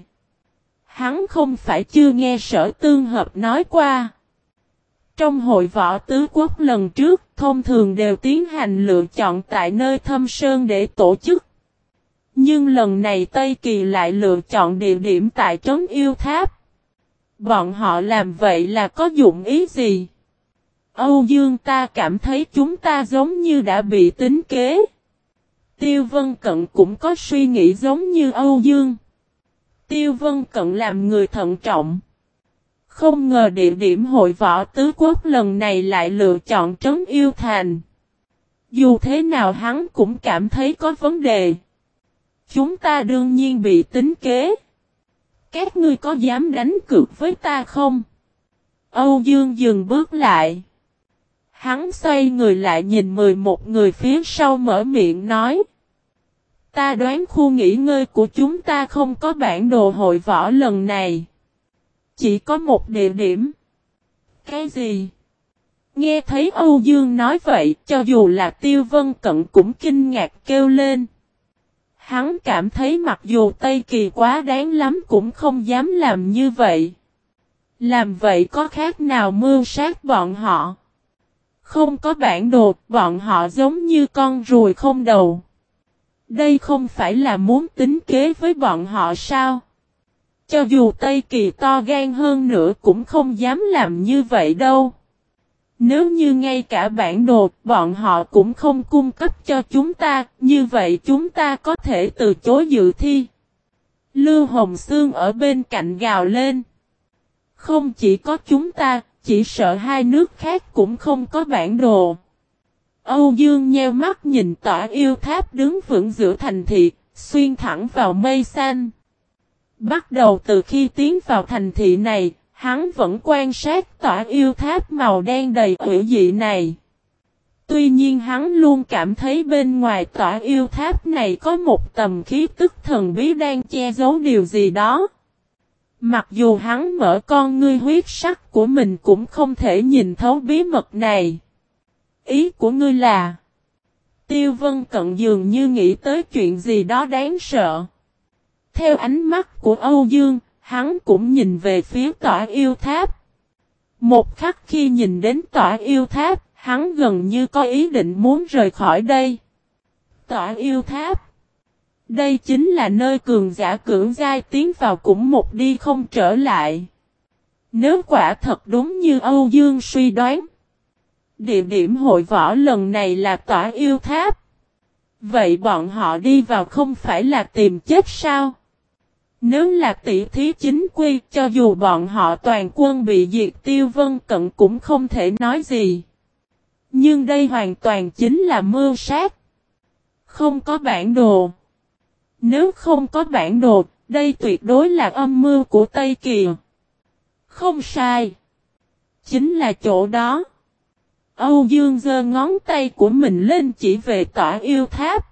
S1: Hắn không phải chưa nghe sở tương hợp nói qua. Trong hội võ tứ quốc lần trước, thông thường đều tiến hành lựa chọn tại nơi thâm sơn để tổ chức. Nhưng lần này Tây Kỳ lại lựa chọn địa điểm tại Trấn Yêu Tháp. Bọn họ làm vậy là có dụng ý gì? Âu Dương ta cảm thấy chúng ta giống như đã bị tính kế. Tiêu Vân Cận cũng có suy nghĩ giống như Âu Dương. Tiêu Vân Cận làm người thận trọng. Không ngờ địa điểm hội võ tứ quốc lần này lại lựa chọn trấn yêu thành. Dù thế nào hắn cũng cảm thấy có vấn đề. Chúng ta đương nhiên bị tính kế. Các ngươi có dám đánh cược với ta không? Âu Dương dừng bước lại. Hắn xoay người lại nhìn 11 người phía sau mở miệng nói. Ta đoán khu nghỉ ngơi của chúng ta không có bản đồ hội võ lần này. Chỉ có một địa điểm. Cái gì? Nghe thấy Âu Dương nói vậy, cho dù là Tiêu Vân Cận cũng kinh ngạc kêu lên. Hắn cảm thấy mặc dù Tây Kỳ quá đáng lắm cũng không dám làm như vậy. Làm vậy có khác nào mưu sát bọn họ? Không có bản đồ, bọn họ giống như con ruồi không đầu. Đây không phải là muốn tính kế với bọn họ sao? Cho dù Tây Kỳ to gan hơn nữa cũng không dám làm như vậy đâu. Nếu như ngay cả bản đồ bọn họ cũng không cung cấp cho chúng ta, như vậy chúng ta có thể từ chối dự thi. Lưu Hồng Sương ở bên cạnh gào lên. Không chỉ có chúng ta, chỉ sợ hai nước khác cũng không có bản đồ. Âu Dương nheo mắt nhìn tỏa yêu tháp đứng vững giữa thành thị, xuyên thẳng vào mây xanh. Bắt đầu từ khi tiến vào thành thị này, hắn vẫn quan sát tỏa yêu tháp màu đen đầy ủy dị này. Tuy nhiên hắn luôn cảm thấy bên ngoài tỏa yêu tháp này có một tầm khí tức thần bí đang che giấu điều gì đó. Mặc dù hắn mở con ngươi huyết sắc của mình cũng không thể nhìn thấu bí mật này. Ý của ngươi là Tiêu Vân Cận dường như nghĩ tới chuyện gì đó đáng sợ. Theo ánh mắt của Âu Dương, hắn cũng nhìn về phía tỏa yêu tháp. Một khắc khi nhìn đến tỏa yêu tháp, hắn gần như có ý định muốn rời khỏi đây. Tỏa yêu tháp Đây chính là nơi cường giả cưỡng giai tiến vào cũng một đi không trở lại. Nếu quả thật đúng như Âu Dương suy đoán. Địa điểm hội võ lần này là tỏa yêu tháp. Vậy bọn họ đi vào không phải là tìm chết sao? Nếu là tỷ thí chính quy, cho dù bọn họ toàn quân bị diệt tiêu vân cận cũng không thể nói gì. Nhưng đây hoàn toàn chính là mưu sát. Không có bản đồ. Nếu không có bản đồ, đây tuyệt đối là âm mưu của Tây Kỳ. Không sai. Chính là chỗ đó. Âu Dương giơ ngón tay của mình lên chỉ về tỏa yêu tháp.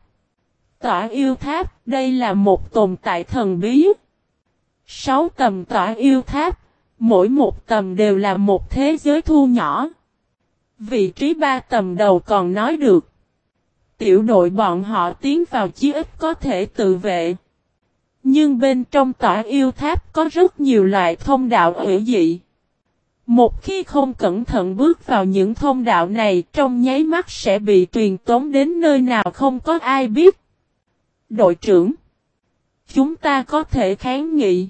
S1: Tỏa yêu tháp, đây là một tồn tại thần bí. Sáu tầm tỏa yêu tháp, mỗi một tầm đều là một thế giới thu nhỏ. Vị trí ba tầm đầu còn nói được. Tiểu đội bọn họ tiến vào chí ít có thể tự vệ. Nhưng bên trong tỏa yêu tháp có rất nhiều loại thông đạo hữu dị. Một khi không cẩn thận bước vào những thông đạo này trong nháy mắt sẽ bị truyền tống đến nơi nào không có ai biết. Đội trưởng Chúng ta có thể kháng nghị.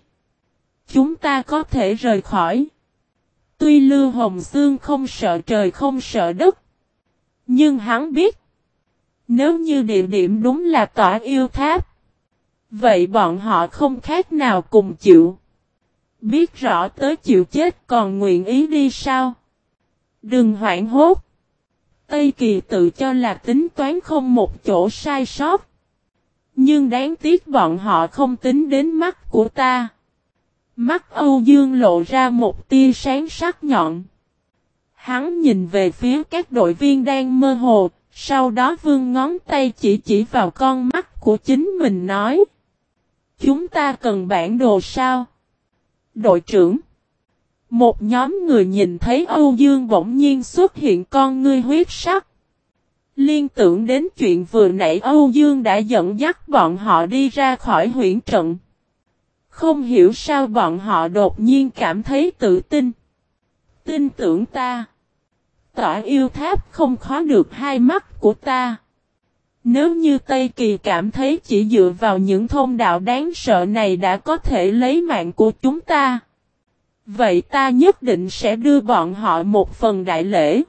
S1: Chúng ta có thể rời khỏi. Tuy Lưu Hồng Sương không sợ trời không sợ đất. Nhưng hắn biết. Nếu như địa điểm đúng là tỏa yêu tháp. Vậy bọn họ không khác nào cùng chịu. Biết rõ tới chịu chết còn nguyện ý đi sao? Đừng hoảng hốt. Tây Kỳ tự cho là tính toán không một chỗ sai sót. Nhưng đáng tiếc bọn họ không tính đến mắt của ta. Mắt Âu Dương lộ ra một tia sáng sắc nhọn. Hắn nhìn về phía các đội viên đang mơ hồ, sau đó vương ngón tay chỉ chỉ vào con mắt của chính mình nói. Chúng ta cần bản đồ sao? Đội trưởng Một nhóm người nhìn thấy Âu Dương bỗng nhiên xuất hiện con ngươi huyết sắc. Liên tưởng đến chuyện vừa nãy Âu Dương đã dẫn dắt bọn họ đi ra khỏi huyện trận. Không hiểu sao bọn họ đột nhiên cảm thấy tự tin. Tin tưởng ta. Tỏa yêu tháp không khó được hai mắt của ta. Nếu như Tây Kỳ cảm thấy chỉ dựa vào những thông đạo đáng sợ này đã có thể lấy mạng của chúng ta. Vậy ta nhất định sẽ đưa bọn họ một phần đại lễ.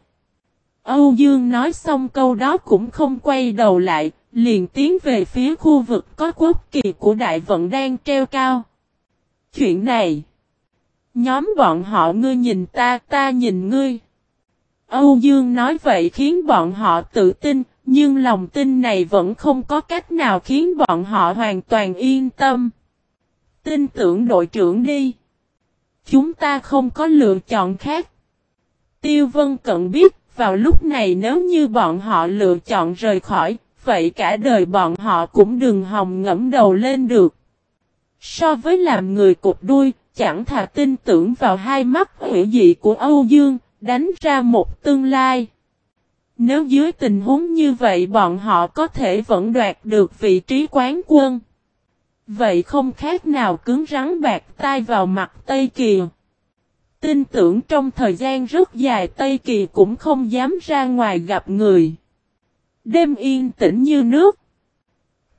S1: Âu Dương nói xong câu đó cũng không quay đầu lại, liền tiến về phía khu vực có quốc kỳ của đại vận đang treo cao. Chuyện này, nhóm bọn họ ngươi nhìn ta, ta nhìn ngươi. Âu Dương nói vậy khiến bọn họ tự tin, nhưng lòng tin này vẫn không có cách nào khiến bọn họ hoàn toàn yên tâm. Tin tưởng đội trưởng đi. Chúng ta không có lựa chọn khác. Tiêu Vân Cận biết vào lúc này nếu như bọn họ lựa chọn rời khỏi, vậy cả đời bọn họ cũng đừng hòng ngẫm đầu lên được. So với làm người cục đuôi, chẳng thà tin tưởng vào hai mắt hữu dị của Âu Dương, đánh ra một tương lai. Nếu dưới tình huống như vậy bọn họ có thể vẫn đoạt được vị trí quán quân. Vậy không khác nào cứng rắn bạc tay vào mặt Tây Kiều Tin tưởng trong thời gian rất dài Tây Kỳ cũng không dám ra ngoài gặp người. Đêm yên tĩnh như nước.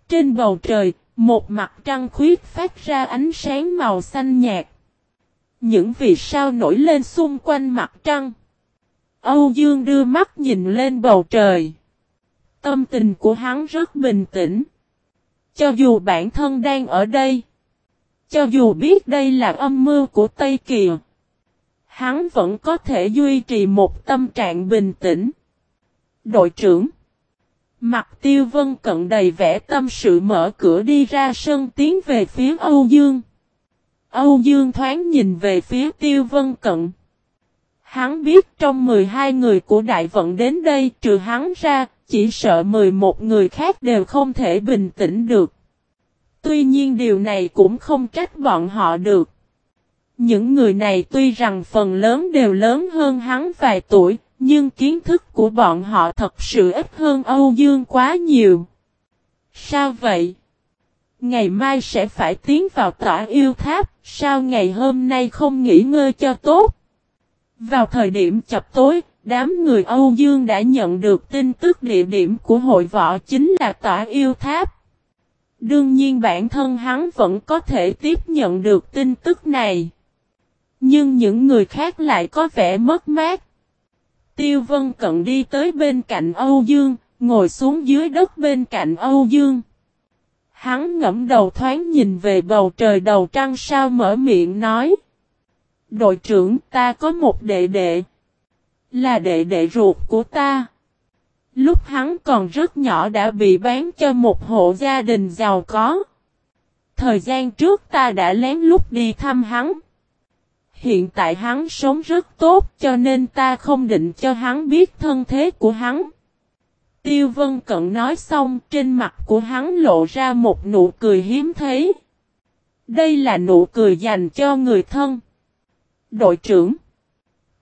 S1: Trên bầu trời, một mặt trăng khuyết phát ra ánh sáng màu xanh nhạt. Những vì sao nổi lên xung quanh mặt trăng. Âu Dương đưa mắt nhìn lên bầu trời. Tâm tình của hắn rất bình tĩnh. Cho dù bản thân đang ở đây. Cho dù biết đây là âm mưu của Tây Kiều. Hắn vẫn có thể duy trì một tâm trạng bình tĩnh. Đội trưởng. Mặt tiêu vân cận đầy vẻ tâm sự mở cửa đi ra sân tiến về phía Âu Dương. Âu Dương thoáng nhìn về phía tiêu vân cận. Hắn biết trong 12 người của đại vận đến đây trừ hắn ra, chỉ sợ 11 người khác đều không thể bình tĩnh được. Tuy nhiên điều này cũng không trách bọn họ được. Những người này tuy rằng phần lớn đều lớn hơn hắn vài tuổi, nhưng kiến thức của bọn họ thật sự ít hơn Âu Dương quá nhiều. Sao vậy? Ngày mai sẽ phải tiến vào tỏa yêu tháp, sao ngày hôm nay không nghỉ ngơi cho tốt? Vào thời điểm chập tối, đám người Âu Dương đã nhận được tin tức địa điểm của hội võ chính là tỏa yêu tháp. Đương nhiên bản thân hắn vẫn có thể tiếp nhận được tin tức này. Nhưng những người khác lại có vẻ mất mát. Tiêu Vân Cận đi tới bên cạnh Âu Dương, ngồi xuống dưới đất bên cạnh Âu Dương. Hắn ngẫm đầu thoáng nhìn về bầu trời đầu trăng sao mở miệng nói. Đội trưởng ta có một đệ đệ. Là đệ đệ ruột của ta. Lúc hắn còn rất nhỏ đã bị bán cho một hộ gia đình giàu có. Thời gian trước ta đã lén lút đi thăm hắn. Hiện tại hắn sống rất tốt, cho nên ta không định cho hắn biết thân thế của hắn. Tiêu Vân Cận nói xong, trên mặt của hắn lộ ra một nụ cười hiếm thấy. Đây là nụ cười dành cho người thân. Đội trưởng.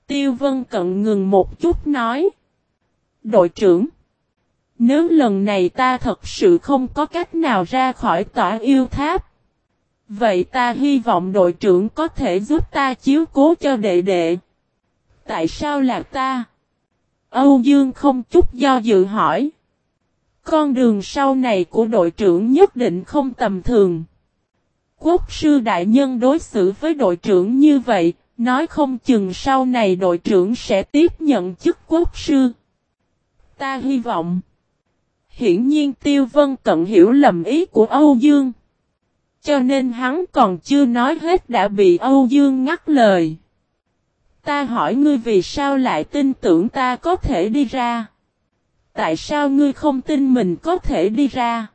S1: Tiêu Vân Cận ngừng một chút nói. Đội trưởng. Nếu lần này ta thật sự không có cách nào ra khỏi tỏa yêu tháp. Vậy ta hy vọng đội trưởng có thể giúp ta chiếu cố cho đệ đệ. Tại sao là ta? Âu Dương không chút do dự hỏi. Con đường sau này của đội trưởng nhất định không tầm thường. Quốc sư đại nhân đối xử với đội trưởng như vậy, nói không chừng sau này đội trưởng sẽ tiếp nhận chức quốc sư. Ta hy vọng. Hiển nhiên Tiêu Vân Cận hiểu lầm ý của Âu Dương. Cho nên hắn còn chưa nói hết đã bị Âu Dương ngắt lời. Ta hỏi ngươi vì sao lại tin tưởng ta có thể đi ra? Tại sao ngươi không tin mình có thể đi ra?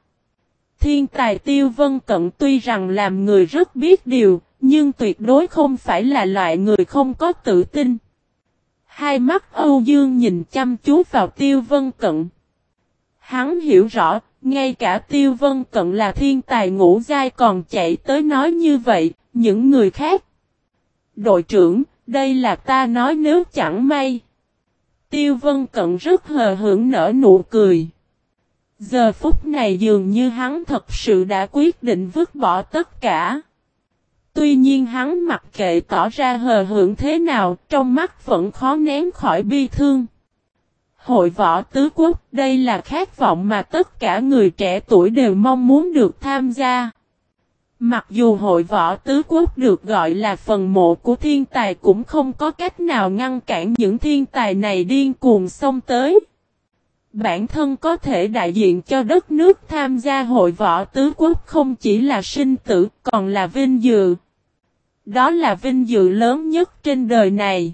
S1: Thiên tài tiêu vân cận tuy rằng làm người rất biết điều, nhưng tuyệt đối không phải là loại người không có tự tin. Hai mắt Âu Dương nhìn chăm chú vào tiêu vân cận. Hắn hiểu rõ, ngay cả tiêu vân cận là thiên tài ngũ giai còn chạy tới nói như vậy, những người khác. Đội trưởng, đây là ta nói nếu chẳng may. Tiêu vân cận rất hờ hưởng nở nụ cười. Giờ phút này dường như hắn thật sự đã quyết định vứt bỏ tất cả. Tuy nhiên hắn mặc kệ tỏ ra hờ hưởng thế nào, trong mắt vẫn khó nén khỏi bi thương. Hội võ tứ quốc, đây là khát vọng mà tất cả người trẻ tuổi đều mong muốn được tham gia. Mặc dù hội võ tứ quốc được gọi là phần mộ của thiên tài cũng không có cách nào ngăn cản những thiên tài này điên cuồng xông tới. Bản thân có thể đại diện cho đất nước tham gia hội võ tứ quốc không chỉ là sinh tử còn là vinh dự. Đó là vinh dự lớn nhất trên đời này.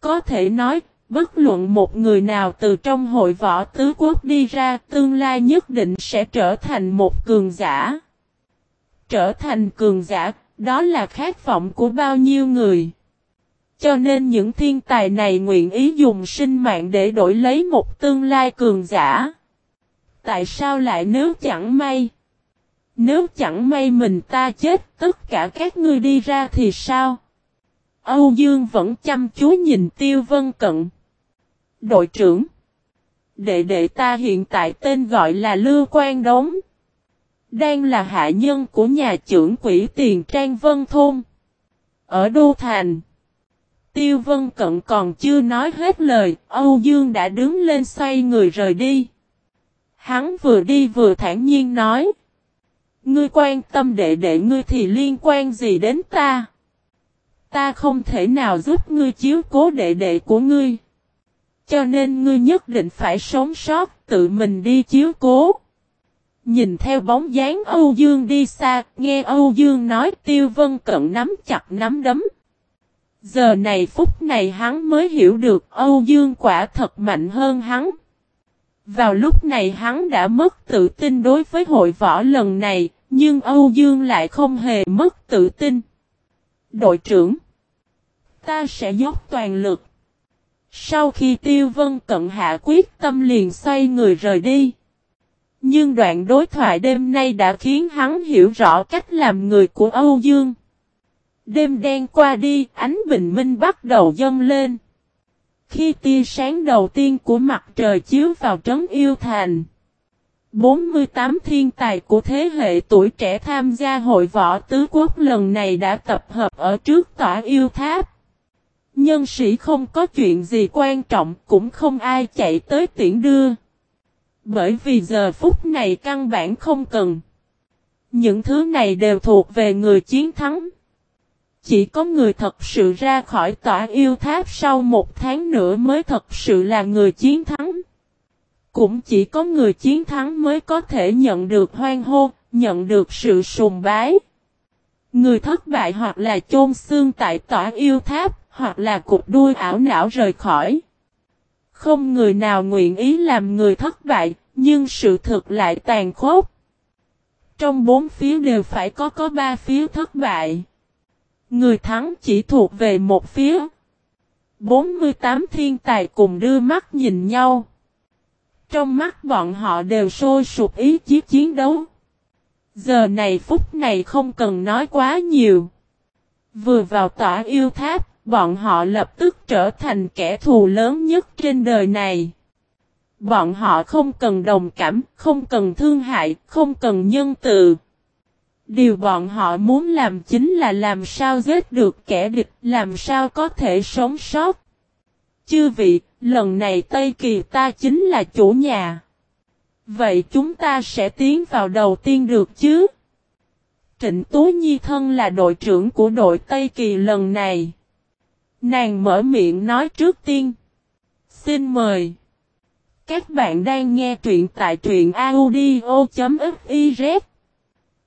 S1: Có thể nói, bất luận một người nào từ trong hội võ tứ quốc đi ra tương lai nhất định sẽ trở thành một cường giả trở thành cường giả, đó là khát vọng của bao nhiêu người. Cho nên những thiên tài này nguyện ý dùng sinh mạng để đổi lấy một tương lai cường giả. Tại sao lại nếu chẳng may? Nếu chẳng may mình ta chết tất cả các ngươi đi ra thì sao? Âu Dương vẫn chăm chú nhìn Tiêu Vân Cận. Đội trưởng. Đệ đệ ta hiện tại tên gọi là Lưu Quang Đống. Đang là hạ nhân của nhà trưởng quỹ tiền trang Vân Thôn. Ở Đô Thành. Tiêu Vân Cận còn chưa nói hết lời, Âu Dương đã đứng lên xoay người rời đi. Hắn vừa đi vừa thản nhiên nói. Ngươi quan tâm đệ đệ ngươi thì liên quan gì đến ta? Ta không thể nào giúp ngươi chiếu cố đệ đệ của ngươi. Cho nên ngươi nhất định phải sống sót, tự mình đi chiếu cố. Nhìn theo bóng dáng Âu Dương đi xa, nghe Âu Dương nói Tiêu Vân Cận nắm chặt nắm đấm. Giờ này phút này hắn mới hiểu được Âu Dương quả thật mạnh hơn hắn. Vào lúc này hắn đã mất tự tin đối với hội võ lần này, nhưng Âu Dương lại không hề mất tự tin. Đội trưởng, ta sẽ dốc toàn lực. Sau khi Tiêu Vân Cận hạ quyết tâm liền xoay người rời đi. Nhưng đoạn đối thoại đêm nay đã khiến hắn hiểu rõ cách làm người của Âu Dương. Đêm đen qua đi, ánh bình minh bắt đầu dâng lên. Khi tia sáng đầu tiên của mặt trời chiếu vào trấn yêu thành. 48 thiên tài của thế hệ tuổi trẻ tham gia hội võ tứ quốc lần này đã tập hợp ở trước tỏa yêu tháp. Nhân sĩ không có chuyện gì quan trọng cũng không ai chạy tới tiễn đưa. Bởi vì giờ phút này căn bản không cần. Những thứ này đều thuộc về người chiến thắng. Chỉ có người thật sự ra khỏi tỏa yêu tháp sau một tháng nữa mới thật sự là người chiến thắng. Cũng chỉ có người chiến thắng mới có thể nhận được hoan hô, nhận được sự sùng bái. Người thất bại hoặc là chôn xương tại tỏa yêu tháp, hoặc là cục đuôi ảo não rời khỏi. Không người nào nguyện ý làm người thất bại, nhưng sự thực lại tàn khốc. Trong bốn phía đều phải có có ba phía thất bại. Người thắng chỉ thuộc về một phía. 48 thiên tài cùng đưa mắt nhìn nhau. Trong mắt bọn họ đều sôi sụp ý chí chiến đấu. Giờ này phút này không cần nói quá nhiều. Vừa vào tỏa yêu tháp, bọn họ lập tức trở thành kẻ thù lớn nhất trên đời này. Bọn họ không cần đồng cảm, không cần thương hại, không cần nhân từ. Điều bọn họ muốn làm chính là làm sao giết được kẻ địch, làm sao có thể sống sót. Chư vị, lần này Tây Kỳ ta chính là chủ nhà. Vậy chúng ta sẽ tiến vào đầu tiên được chứ? Trịnh Tú Nhi thân là đội trưởng của đội Tây Kỳ lần này. Nàng mở miệng nói trước tiên. Xin mời. Các bạn đang nghe truyện tại truyện audio.fiz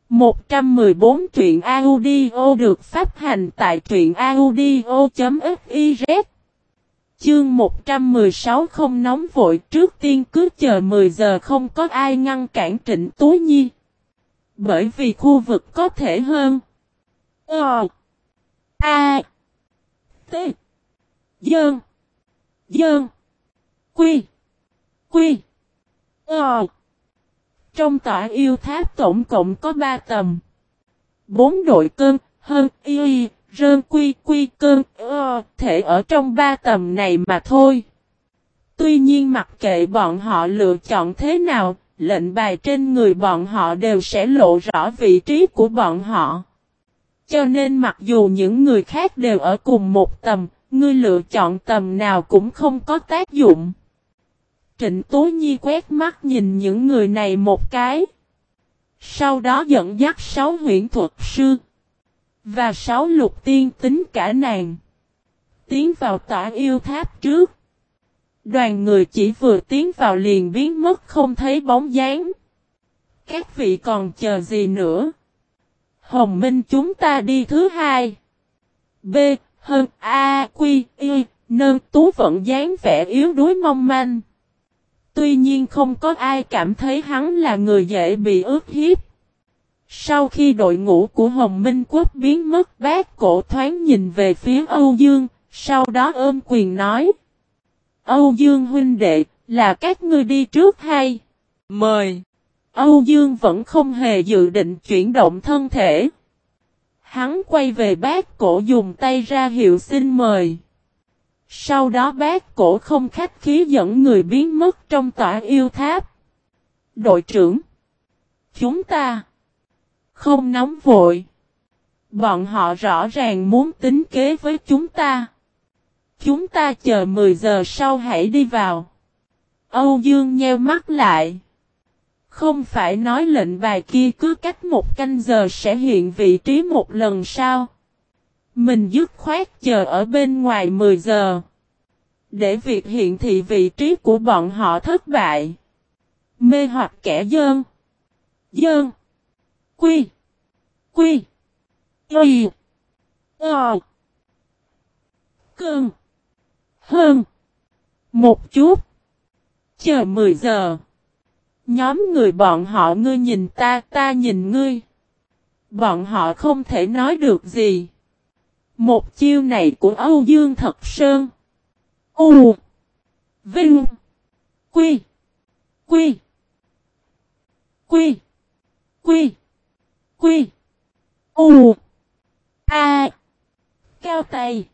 S1: 114 truyện audio được phát hành tại truyện audio.fiz Chương 116 không nóng vội trước tiên cứ chờ 10 giờ không có ai ngăn cản Trịnh Tú Nhi. Bởi vì khu vực có thể hơn. Ờ. A. T. Dơn. Dơn. Quy. Quy. Ờ. Trong tòa yêu tháp tổng cộng có 3 tầm. 4 đội cơn, hơn, y, rơn quy quy cơn, ờ, thể ở trong ba tầm này mà thôi. Tuy nhiên mặc kệ bọn họ lựa chọn thế nào, lệnh bài trên người bọn họ đều sẽ lộ rõ vị trí của bọn họ. Cho nên mặc dù những người khác đều ở cùng một tầm, ngươi lựa chọn tầm nào cũng không có tác dụng. Trịnh Tố Nhi quét mắt nhìn những người này một cái. Sau đó dẫn dắt sáu huyện thuật sư. Và sáu lục tiên tính cả nàng. Tiến vào tỏa yêu tháp trước. Đoàn người chỉ vừa tiến vào liền biến mất không thấy bóng dáng. Các vị còn chờ gì nữa? Hồng Minh chúng ta đi thứ hai. B. Hơn A. Quy. Y. Nơn tú vẫn dáng vẻ yếu đuối mong manh. Tuy nhiên không có ai cảm thấy hắn là người dễ bị ướt hiếp. Sau khi đội ngũ của Hồng Minh Quốc biến mất bác cổ thoáng nhìn về phía Âu Dương, sau đó ôm quyền nói. Âu Dương huynh đệ, là các ngươi đi trước hay? Mời! Âu Dương vẫn không hề dự định chuyển động thân thể. Hắn quay về bác cổ dùng tay ra hiệu xin mời. Sau đó bác cổ không khách khí dẫn người biến mất trong tòa yêu tháp. Đội trưởng! Chúng ta! Không nóng vội. Bọn họ rõ ràng muốn tính kế với chúng ta. Chúng ta chờ 10 giờ sau hãy đi vào. Âu Dương nheo mắt lại. Không phải nói lệnh bài kia cứ cách một canh giờ sẽ hiện vị trí một lần sao? Mình dứt khoát chờ ở bên ngoài 10 giờ. Để việc hiện thị vị trí của bọn họ thất bại. Mê hoặc kẻ dơn. Dơn. Quy. Quy. Y. Ờ. Cơn. Hơn. Một chút. Chờ 10 giờ. Nhóm người bọn họ ngươi nhìn ta, ta nhìn ngươi. Bọn họ không thể nói được gì. Một chiêu này của Âu Dương Thật Sơn. U. Vinh. Quy. Quy. Quy. Quy. Quy. U. A. Cao tay.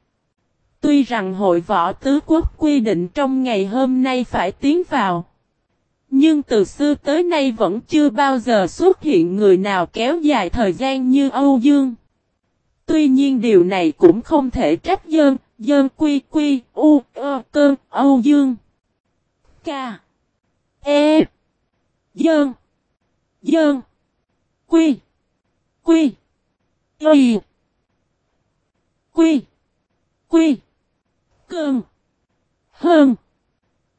S1: Tuy rằng hội võ tứ quốc quy định trong ngày hôm nay phải tiến vào. Nhưng từ xưa tới nay vẫn chưa bao giờ xuất hiện người nào kéo dài thời gian như Âu Dương. Tuy nhiên điều này cũng không thể trách dân dân quy quy, u, ơ, cơn, Âu Dương. K. E. dân dân Quy. Quy. Y. Quy. Quy. Cơn. Hơn.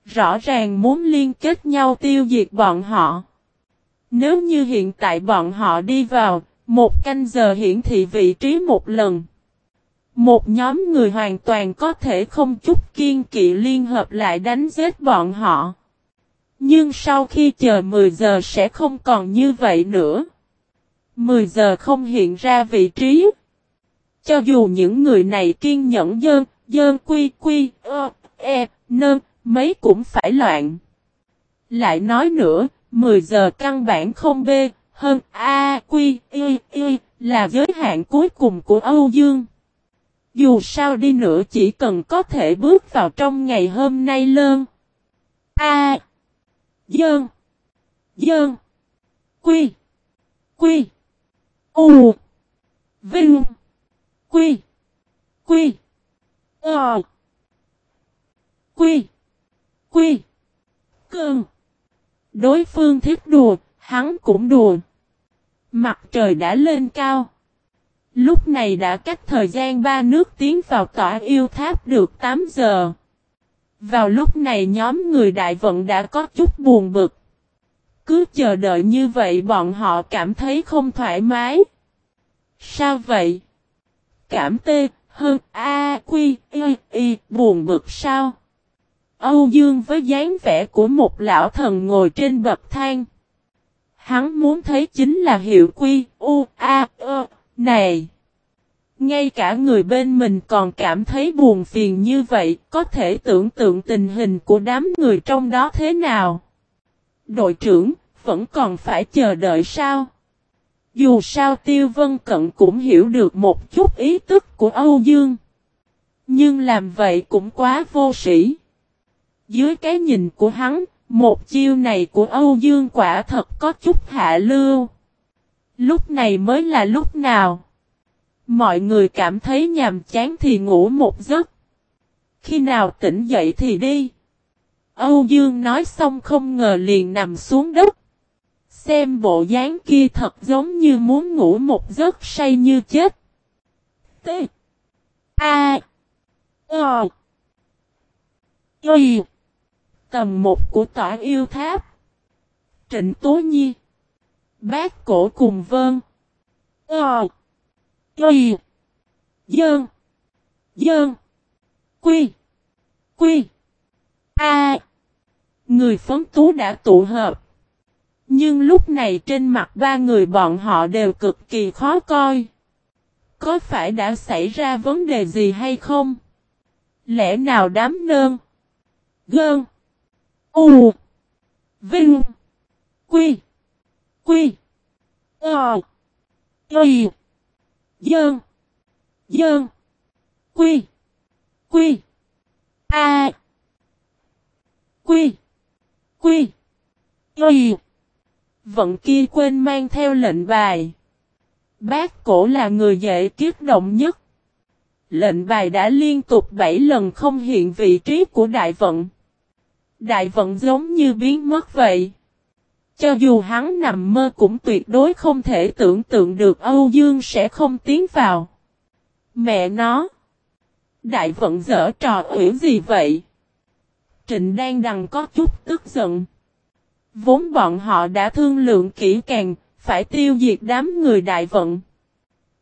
S1: Rõ ràng muốn liên kết nhau tiêu diệt bọn họ. Nếu như hiện tại bọn họ đi vào, một canh giờ hiển thị vị trí một lần. Một nhóm người hoàn toàn có thể không chút kiên kỵ liên hợp lại đánh giết bọn họ. Nhưng sau khi chờ 10 giờ sẽ không còn như vậy nữa. 10 giờ không hiện ra vị trí. Cho dù những người này kiên nhẫn dơn, dơn quy quy, ơ, e, nơn, mấy cũng phải loạn. Lại nói nữa, 10 giờ căn bản không B, hơn A, quy, y, y, là giới hạn cuối cùng của Âu Dương. Dù sao đi nữa chỉ cần có thể bước vào trong ngày hôm nay lơn. A. Dơn. Dơn. Quy. Quy. U. Vinh. Quy. Quy. Ờ. Quy. Quy. Cơn. Đối phương thích đùa, hắn cũng đùa. Mặt trời đã lên cao. Lúc này đã cách thời gian ba nước tiến vào tỏa yêu tháp được 8 giờ. Vào lúc này nhóm người đại vận đã có chút buồn bực. Cứ chờ đợi như vậy bọn họ cảm thấy không thoải mái. Sao vậy? Cảm tê, hơn, a, quy, y, y, buồn bực sao? Âu Dương với dáng vẻ của một lão thần ngồi trên bậc thang. Hắn muốn thấy chính là hiệu quy, u, a, ơ, này. Ngay cả người bên mình còn cảm thấy buồn phiền như vậy, có thể tưởng tượng tình hình của đám người trong đó thế nào. Đội trưởng, vẫn còn phải chờ đợi sao? Dù sao Tiêu Vân Cận cũng hiểu được một chút ý tức của Âu Dương. Nhưng làm vậy cũng quá vô sĩ. Dưới cái nhìn của hắn, một chiêu này của Âu Dương quả thật có chút hạ lưu. Lúc này mới là lúc nào? Mọi người cảm thấy nhàm chán thì ngủ một giấc. Khi nào tỉnh dậy thì đi. Âu Dương nói xong không ngờ liền nằm xuống đất. Xem bộ dáng kia thật giống như muốn ngủ một giấc say như chết. T. A. O. Y. Tầm một của tỏa yêu tháp. Trịnh Tố Nhi. Bác cổ cùng vơn. Ờ. Y. Dơn. Dơn. Quy. Quy. A. Người phấn tú đã tụ hợp. Nhưng lúc này trên mặt ba người bọn họ đều cực kỳ khó coi. Có phải đã xảy ra vấn đề gì hay không? Lẽ nào đám nơn? Gơn. U. Vinh. Quy. Quy. Ờ. Y. Dơn. Dơn. Quy. Quy. A. Quy. Quy. Y. Vận kia quên mang theo lệnh bài. Bác cổ là người dễ kiếp động nhất. Lệnh bài đã liên tục 7 lần không hiện vị trí của đại vận. Đại vận giống như biến mất vậy. Cho dù hắn nằm mơ cũng tuyệt đối không thể tưởng tượng được Âu Dương sẽ không tiến vào. Mẹ nó! Đại vận dở trò ủy gì vậy? Trịnh đang đằng có chút tức giận. Vốn bọn họ đã thương lượng kỹ càng, phải tiêu diệt đám người đại vận.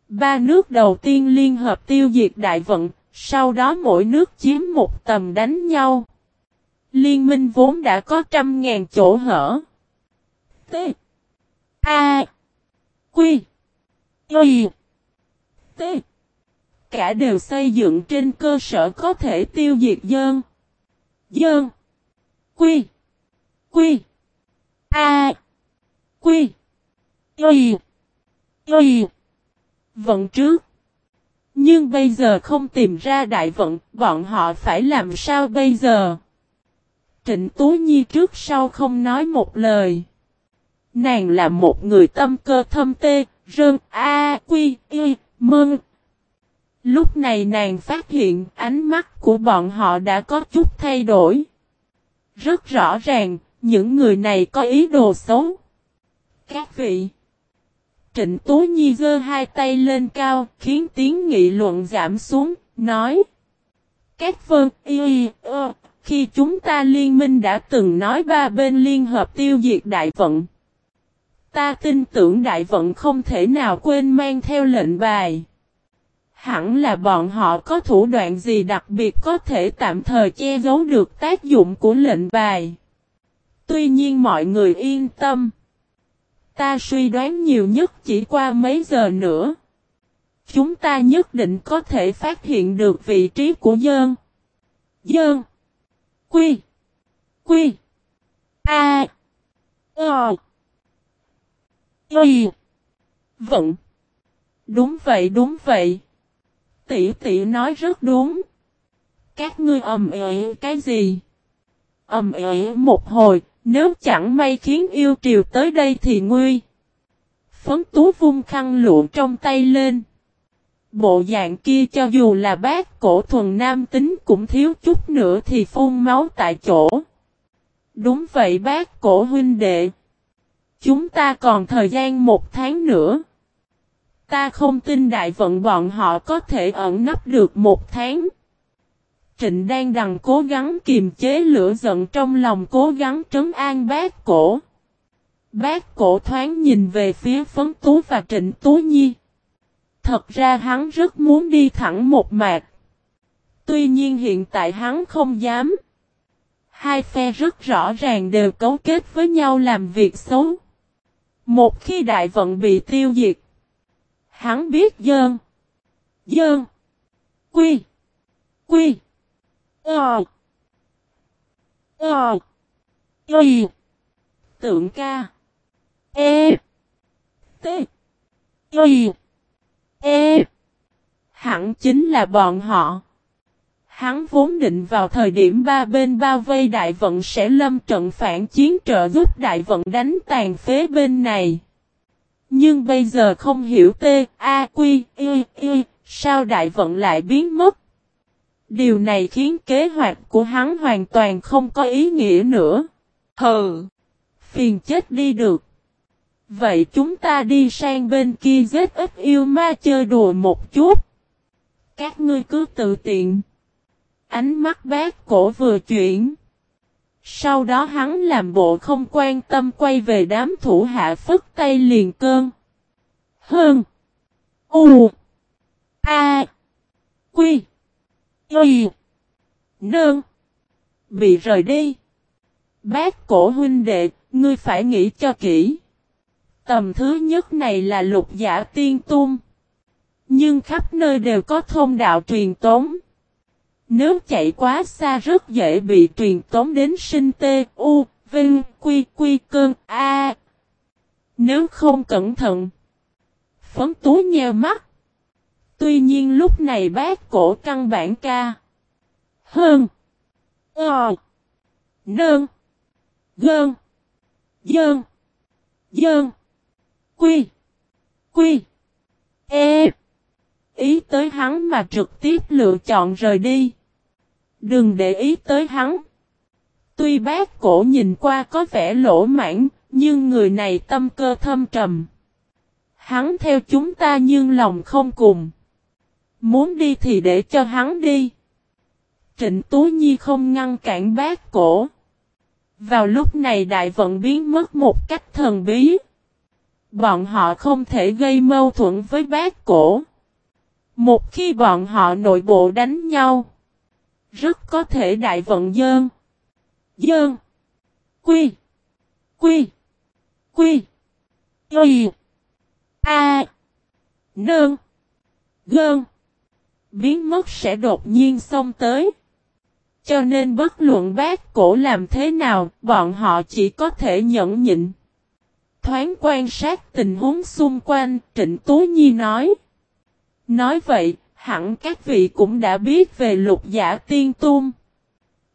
S1: Ba nước đầu tiên liên hợp tiêu diệt đại vận, sau đó mỗi nước chiếm một tầm đánh nhau. Liên minh vốn đã có trăm ngàn chỗ hở. T. A. Quy. Y. T. Cả đều xây dựng trên cơ sở có thể tiêu diệt dơn. Dơn. Quy. Quy. A. Quy. Y. Y. Vận trước. Nhưng bây giờ không tìm ra đại vận, bọn họ phải làm sao bây giờ? Trịnh Tú Nhi trước sau không nói một lời. Nàng là một người tâm cơ thâm tê, rơn, a, quy, y, mơn. Lúc này nàng phát hiện ánh mắt của bọn họ đã có chút thay đổi. Rất rõ ràng, những người này có ý đồ xấu. Các vị. Trịnh Tú Nhi giơ hai tay lên cao, khiến tiếng nghị luận giảm xuống, nói. Các vân y ơ, khi chúng ta liên minh đã từng nói ba bên liên hợp tiêu diệt đại vận. Ta tin tưởng đại vận không thể nào quên mang theo lệnh bài. Hẳn là bọn họ có thủ đoạn gì đặc biệt có thể tạm thời che giấu được tác dụng của lệnh bài. Tuy nhiên mọi người yên tâm. Ta suy đoán nhiều nhất chỉ qua mấy giờ nữa. Chúng ta nhất định có thể phát hiện được vị trí của dơn. Dơn. Quy. Quy. A. Ờ. Y. Vận. Đúng vậy đúng vậy. Tỷ tỷ nói rất đúng. Các ngươi ầm ệ cái gì? Ầm ệ một hồi, nếu chẳng may khiến yêu triều tới đây thì nguy. Phấn tú vung khăn lụa trong tay lên. Bộ dạng kia cho dù là bác cổ thuần nam tính cũng thiếu chút nữa thì phun máu tại chỗ. Đúng vậy bác cổ huynh đệ. Chúng ta còn thời gian một tháng nữa. Ta không tin đại vận bọn họ có thể ẩn nấp được một tháng. Trịnh đang đằng cố gắng kiềm chế lửa giận trong lòng cố gắng trấn an bác cổ. Bác cổ thoáng nhìn về phía phấn tú và trịnh tú nhi. Thật ra hắn rất muốn đi thẳng một mạc. Tuy nhiên hiện tại hắn không dám. Hai phe rất rõ ràng đều cấu kết với nhau làm việc xấu. Một khi đại vận bị tiêu diệt. Hắn biết dơn. Dơn. Quy. Quy. Ờ. Ờ. Y. Tượng ca. E. T. Y. E. Hẳn chính là bọn họ. Hắn vốn định vào thời điểm ba bên bao vây đại vận sẽ lâm trận phản chiến trợ giúp đại vận đánh tàn phế bên này. Nhưng bây giờ không hiểu T, A, Quy, Y, Y, sao đại vận lại biến mất. Điều này khiến kế hoạch của hắn hoàn toàn không có ý nghĩa nữa. Hừ, phiền chết đi được. Vậy chúng ta đi sang bên kia giết ít yêu ma chơi đùa một chút. Các ngươi cứ tự tiện. Ánh mắt bác cổ vừa chuyển. Sau đó hắn làm bộ không quan tâm quay về đám thủ hạ phức tay liền cơn. Hơn. U. A. Quy. Y. Nương. Bị rời đi. Bác cổ huynh đệ, ngươi phải nghĩ cho kỹ. Tầm thứ nhất này là lục giả tiên tung. Nhưng khắp nơi đều có thông đạo truyền tống. Nếu chạy quá xa rất dễ bị truyền tống đến sinh tê, u, vinh, quy, quy cơn, a. Nếu không cẩn thận. Phấn tú nheo mắt. Tuy nhiên lúc này bác cổ căn bản ca. Hơn. Ờ. Nơn. Gơn. Dơn. Dơn. Quy. Quy. E. Ý tới hắn mà trực tiếp lựa chọn rời đi. Đừng để ý tới hắn. Tuy bác cổ nhìn qua có vẻ lỗ mãn, nhưng người này tâm cơ thâm trầm. Hắn theo chúng ta nhưng lòng không cùng. Muốn đi thì để cho hắn đi. Trịnh Tú Nhi không ngăn cản bác cổ. Vào lúc này đại vận biến mất một cách thần bí. Bọn họ không thể gây mâu thuẫn với bác cổ. Một khi bọn họ nội bộ đánh nhau. Rất có thể đại vận dơn. Dơn. Quy. Quy. Quy. Y. A. Nương. Gơn. Biến mất sẽ đột nhiên xông tới. Cho nên bất luận bác cổ làm thế nào, bọn họ chỉ có thể nhẫn nhịn. Thoáng quan sát tình huống xung quanh, Trịnh Tú Nhi nói. Nói vậy, hẳn các vị cũng đã biết về lục giả tiên tung.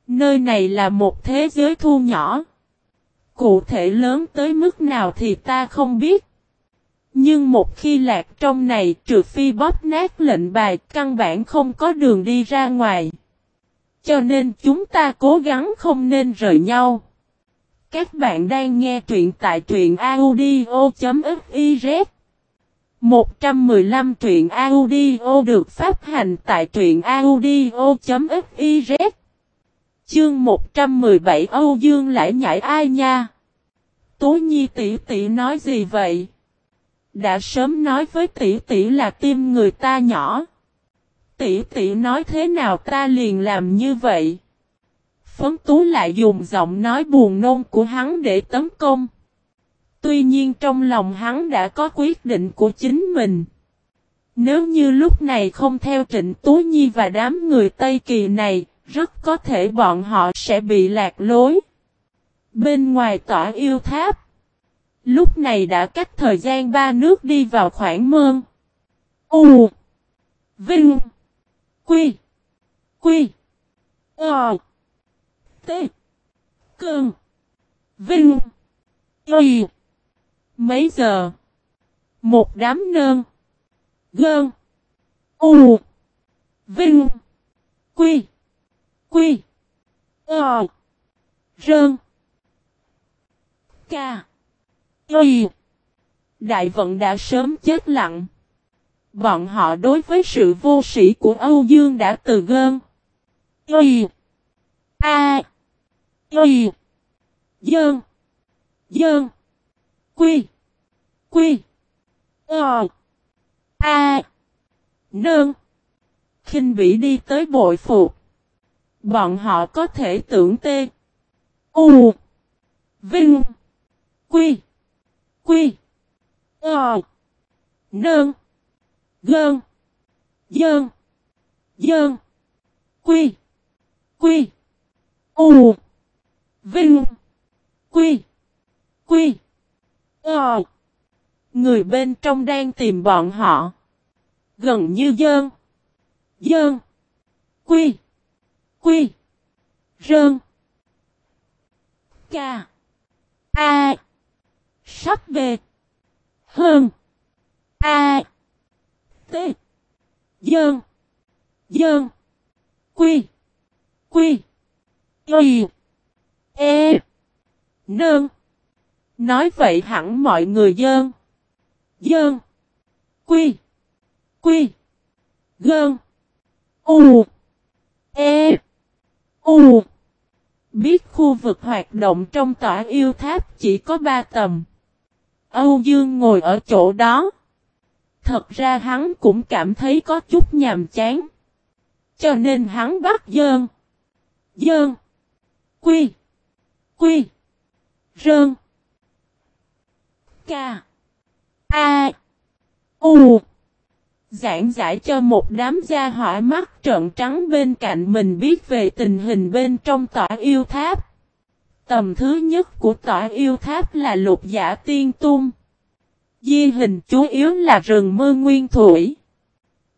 S1: Nơi này là một thế giới thu nhỏ. Cụ thể lớn tới mức nào thì ta không biết. Nhưng một khi lạc trong này trừ phi bóp nát lệnh bài căn bản không có đường đi ra ngoài. Cho nên chúng ta cố gắng không nên rời nhau. Các bạn đang nghe truyện tại truyện audio.fiz 115 truyện audio được phát hành tại truyện audio.fiz Chương 117 Âu Dương lại nhảy ai nha? Tố Nhi tỷ tỷ nói gì vậy? Đã sớm nói với tỷ tỷ là tim người ta nhỏ. Tỷ tỷ nói thế nào ta liền làm như vậy. Phấn tú lại dùng giọng nói buồn nôn của hắn để tấn công. Tuy nhiên trong lòng hắn đã có quyết định của chính mình. Nếu như lúc này không theo Trịnh Tú Nhi và đám người Tây Kỳ này, rất có thể bọn họ sẽ bị lạc lối. Bên ngoài tỏa yêu tháp, lúc này đã cách thời gian ba nước đi vào khoảng mơn. U Vinh Quy Quy Ờ Tê. Cường. Vinh Y Mấy giờ? Một đám nơn. Gơn. U. Vinh. Quy. Quy. Ờ. Rơn. Ca. Y. Đại vận đã sớm chết lặng. Bọn họ đối với sự vô sĩ của Âu Dương đã từ gơn. Y. A. Y. Dơn. Dơn. Quy. Quy. Ờ. A. Nơn. khinh bỉ đi tới bội phục. Bọn họ có thể tưởng tê. U. Vinh. Quy. Quy. Ờ. Nơn. Gơn. Dơn. Dơn. Quy. Quy. U. Vinh. Quy. Quy. Ờ. Người bên trong đang tìm bọn họ. Gần như dơn. Dơn. Quy. Quy. Rơn. Ca. A. Sắp về. Hơn. A. T. Dơn. Dơn. Quy. Quy. Y. E. Nương. Nói vậy hẳn mọi người dơn. Dơn. Quy. Quy. Gơn. U. E. U. Biết khu vực hoạt động trong tỏa yêu tháp chỉ có ba tầm. Âu Dương ngồi ở chỗ đó. Thật ra hắn cũng cảm thấy có chút nhàm chán. Cho nên hắn bắt dơn. Dơn. Quy. Quy. Rơn. Ca. A. U. Giảng giải cho một đám gia hỏa mắt trợn trắng bên cạnh mình biết về tình hình bên trong tỏa yêu tháp. Tầm thứ nhất của tỏa yêu tháp là lục giả tiên tung. Di hình chủ yếu là rừng mơ nguyên thủy.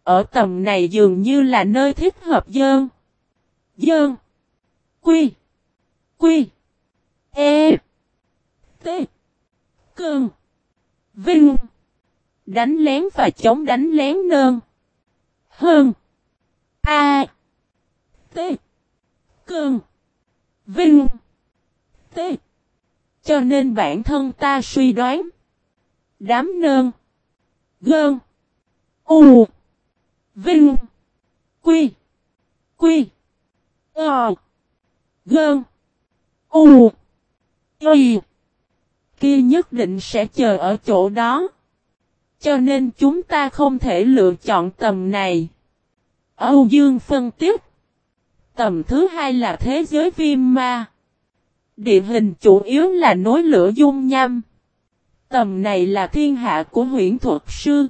S1: Ở tầm này dường như là nơi thích hợp dơn. Dơn. Quy. Quy. E. T. Cơn. Vinh. Đánh lén và chống đánh lén nơn. Hơn. A. T. Cơn. Vinh. T. Cho nên bản thân ta suy đoán. Đám nơn. Gơn. U. Vinh. Quy. Quy. Ờ. Gơn. U. Y. Kia nhất định sẽ chờ ở chỗ đó. Cho nên chúng ta không thể lựa chọn tầm này. Âu Dương phân tích. Tầm thứ hai là thế giới viêm ma. Địa hình chủ yếu là nối lửa dung nham. Tầm này là thiên hạ của huyện thuật sư.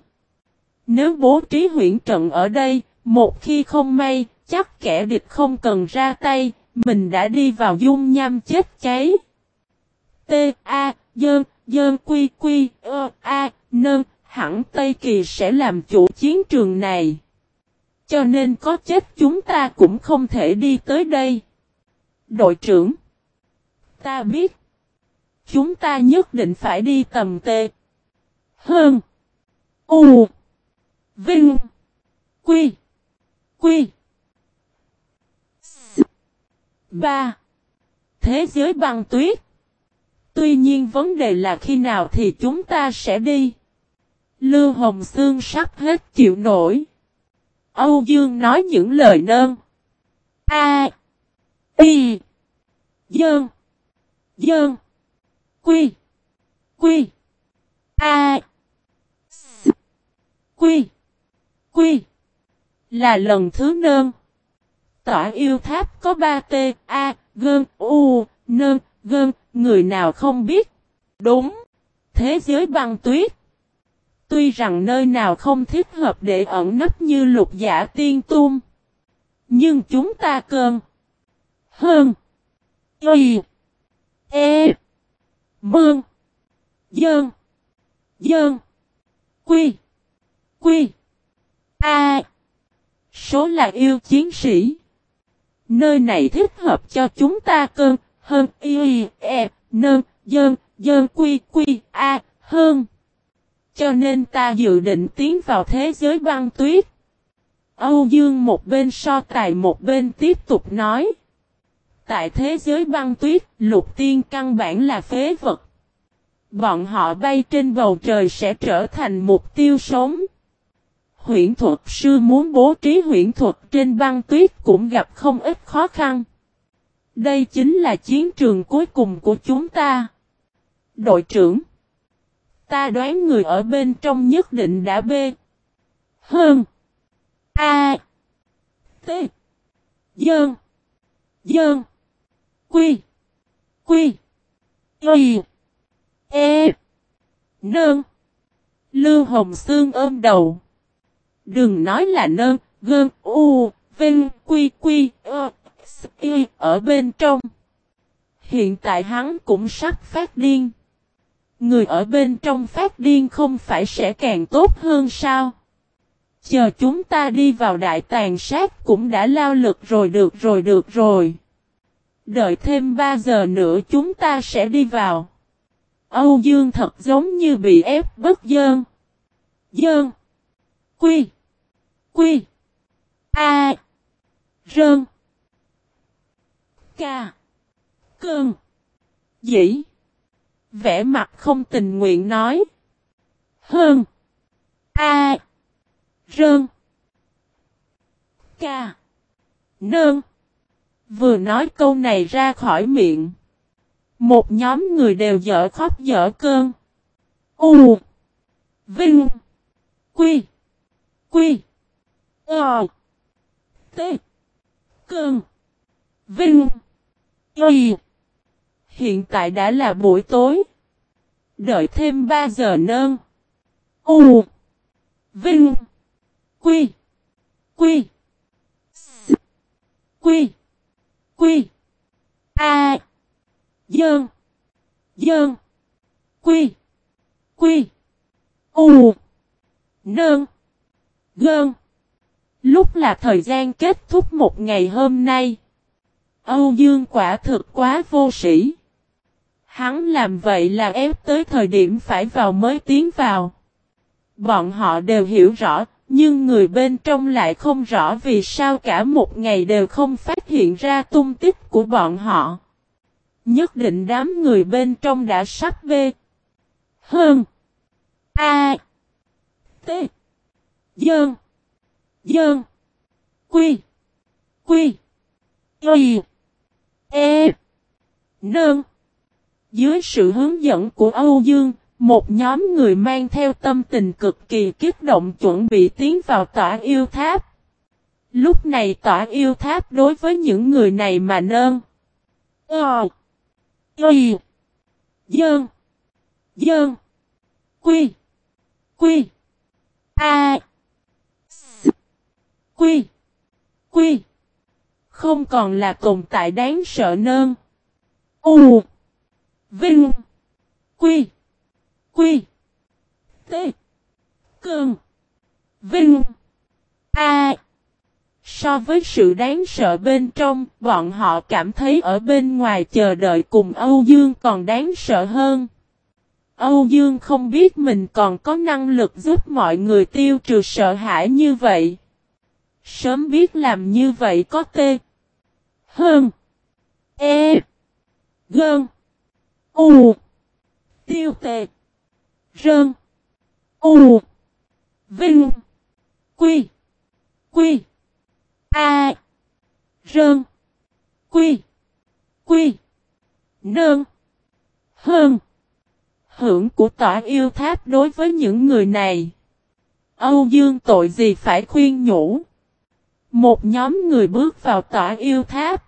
S1: Nếu bố trí huyện trận ở đây, một khi không may, chắc kẻ địch không cần ra tay, mình đã đi vào dung nham chết cháy. T, A, Dơn, Dơn Quy Quy, Ơ, A, Nơn, hẳn Tây Kỳ sẽ làm chủ chiến trường này. Cho nên có chết chúng ta cũng không thể đi tới đây. Đội trưởng. Ta biết. Chúng ta nhất định phải đi tầm tê. Hơn. U. Vinh. Quy. Quy. ba Thế giới băng tuyết. Tuy nhiên vấn đề là khi nào thì chúng ta sẽ đi. Lưu Hồng Sương sắp hết chịu nổi. Âu Dương nói những lời nơn. A. Y. Dơn. Dơn. Quy. Quy. A. S. Quy. Quy. Là lần thứ nơn. Tỏa yêu tháp có 3 T, A, G, U, Nơn, Gơn, người nào không biết. Đúng. Thế giới băng tuyết. Tuy rằng nơi nào không thích hợp để ẩn nấp như lục giả tiên tung. Nhưng chúng ta cơn. Hơn. Y. E. Mương. Dơn. Dơn. Quy. Quy. A. Số là yêu chiến sĩ. Nơi này thích hợp cho chúng ta cơn. Hơn. Y. E. Nơn. Dơn. Dơn. Quy. Quy. A. Hơn. cho nên ta dự định tiến vào thế giới băng tuyết. Âu Dương một bên so tài một bên tiếp tục nói. Tại thế giới băng tuyết, lục tiên căn bản là phế vật. Bọn họ bay trên bầu trời sẽ trở thành mục tiêu sống. Huyễn thuật sư muốn bố trí huyễn thuật trên băng tuyết cũng gặp không ít khó khăn. Đây chính là chiến trường cuối cùng của chúng ta. Đội trưởng. Ta đoán người ở bên trong nhất định đã bê. Hơn. A. T. Dơn. Dơn. Quy. Quy. Y. E. Nơn. Lưu Hồng Sương ôm đầu. Đừng nói là nơn, gơn, u, vinh, quy, quy, ơ, XY ở bên trong. Hiện tại hắn cũng sắp phát điên. Người ở bên trong phát điên không phải sẽ càng tốt hơn sao? Chờ chúng ta đi vào đại tàn sát cũng đã lao lực rồi, được rồi được rồi. Đợi thêm 3 giờ nữa chúng ta sẽ đi vào. Âu Dương thật giống như bị ép bất dơn. Dơn. Quy. Quy. A. Rơn. Ca. Cơn. Dĩ. Vẽ mặt không tình nguyện nói. Hơn. A. Rơn. Ca. Nơn. Vừa nói câu này ra khỏi miệng. Một nhóm người đều dở khóc dở cơn. U. Vinh. Quy. Quy. Ờ. T. Cơn. Vinh. Y. Hiện tại đã là buổi tối. Đợi thêm 3 giờ nơn. U. Vinh. Quy. Quy. S. Quy. Quy. A. Dơn. Dơn. Quy. Quy. U. Nơn. Gơn. Lúc là thời gian kết thúc một ngày hôm nay. Âu Dương quả thực quá vô sĩ. Hắn làm vậy là ép tới thời điểm phải vào mới tiến vào. Bọn họ đều hiểu rõ, nhưng người bên trong lại không rõ vì sao cả một ngày đều không phát hiện ra tung tích của bọn họ. Nhất định đám người bên trong đã sắp bê. Hơn. A. T. Dơn. Dơn. Quy. Quy. Y. E. Nơn. Dưới sự hướng dẫn của Âu Dương, một nhóm người mang theo tâm tình cực kỳ kích động chuẩn bị tiến vào tỏa yêu tháp. Lúc này tỏa yêu tháp đối với những người này mà nơn. Ờ. Y. Dơn. Dơn. Quy. Quy. A. S. Quy. Quy. Không còn là tồn tại đáng sợ nơn. U. Vinh. Quy. Quy. T. cường Vinh. A. So với sự đáng sợ bên trong, bọn họ cảm thấy ở bên ngoài chờ đợi cùng Âu Dương còn đáng sợ hơn. Âu Dương không biết mình còn có năng lực giúp mọi người tiêu trừ sợ hãi như vậy. Sớm biết làm như vậy có tê. Hơn. E. Gơn. U. Tiêu tệ. Rơn. U. Vinh. Quy. Quy. A. Rơn. Quy. Quy. Nơn. Hơn. Hưởng của tỏa yêu tháp đối với những người này. Âu Dương tội gì phải khuyên nhủ. Một nhóm người bước vào tỏa yêu tháp.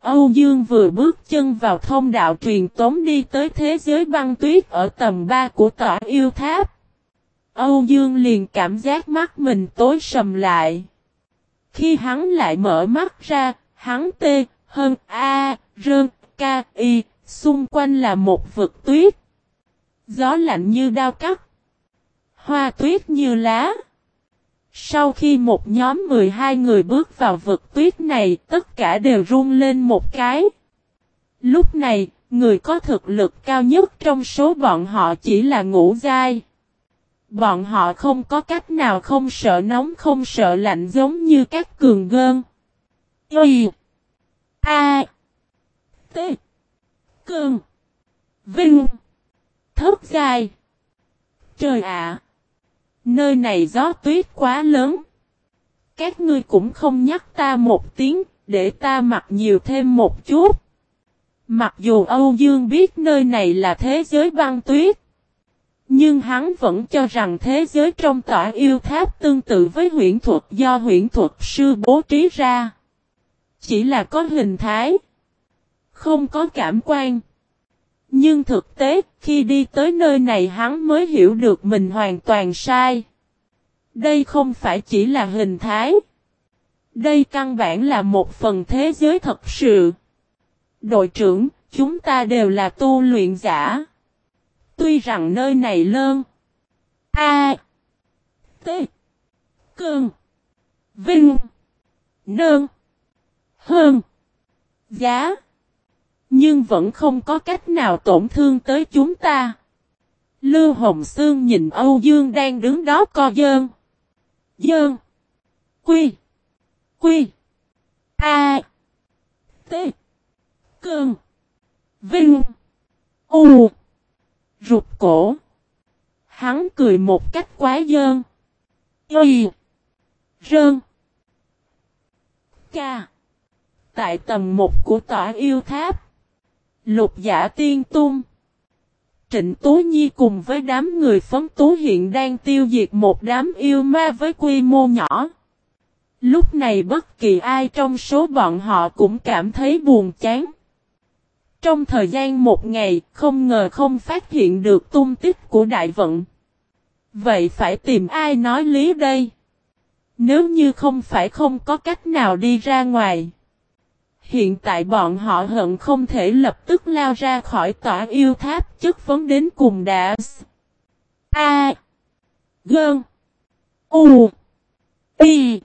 S1: Âu Dương vừa bước chân vào thông đạo truyền tống đi tới thế giới băng tuyết ở tầng 3 của tỏa yêu tháp. Âu Dương liền cảm giác mắt mình tối sầm lại. Khi hắn lại mở mắt ra, hắn tê, hơn A, rơn, ca, y, xung quanh là một vực tuyết. Gió lạnh như đao cắt. Hoa tuyết như lá. Sau khi một nhóm 12 người bước vào vực tuyết này, tất cả đều run lên một cái. Lúc này, người có thực lực cao nhất trong số bọn họ chỉ là ngũ giai. Bọn họ không có cách nào không sợ nóng không sợ lạnh giống như các cường gơn. Y A T cường Vinh Thất dài Trời ạ Nơi này gió tuyết quá lớn. Các ngươi cũng không nhắc ta một tiếng, Để ta mặc nhiều thêm một chút. Mặc dù Âu Dương biết nơi này là thế giới băng tuyết, Nhưng hắn vẫn cho rằng thế giới trong tỏa yêu tháp tương tự với huyễn thuật do huyễn thuật sư bố trí ra. Chỉ là có hình thái, Không có cảm quan nhưng thực tế, khi đi tới nơi này hắn mới hiểu được mình hoàn toàn sai. Đây không phải chỉ là hình thái. Đây căn bản là một phần thế giới thật sự. Đội trưởng, chúng ta đều là tu luyện giả. Tuy rằng nơi này lơn. A. T. Cơn. Vinh. Nơn. Hơn. Giá. Nhưng vẫn không có cách nào tổn thương tới chúng ta. Lưu Hồng Sương nhìn Âu Dương đang đứng đó co dơn. Dơn. Quy. Quy. A. T. Cơn. Vinh. U. Rụt cổ. Hắn cười một cách quá dơn. Y. Rơn. Ca. Tại tầng một của tòa yêu tháp. Lục giả tiên tung. Trịnh Tố Nhi cùng với đám người phấn tú hiện đang tiêu diệt một đám yêu ma với quy mô nhỏ. Lúc này bất kỳ ai trong số bọn họ cũng cảm thấy buồn chán. Trong thời gian một ngày, không ngờ không phát hiện được tung tích của đại vận. Vậy phải tìm ai nói lý đây? Nếu như không phải không có cách nào đi ra ngoài. Hiện tại bọn họ hận không thể lập tức lao ra khỏi tỏa yêu tháp chất vấn đến cùng đã. A. Gơn. U. Y.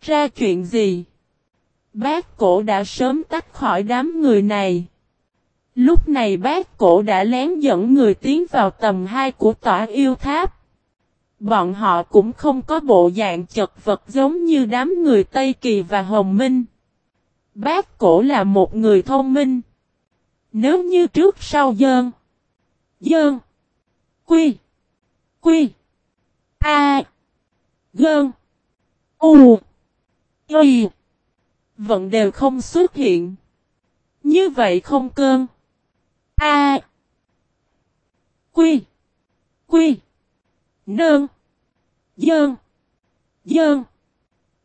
S1: Ra chuyện gì? Bác cổ đã sớm tách khỏi đám người này. Lúc này bác cổ đã lén dẫn người tiến vào tầm 2 của tỏa yêu tháp. Bọn họ cũng không có bộ dạng chật vật giống như đám người Tây Kỳ và Hồng Minh. Bác cổ là một người thông minh. Nếu như trước sau dơn. Dơn. Quy. Quy. A. Gơn. U. Y. Vẫn đều không xuất hiện. Như vậy không cơn. A. Quy. Quy. Nơn. Dơn. Dơn.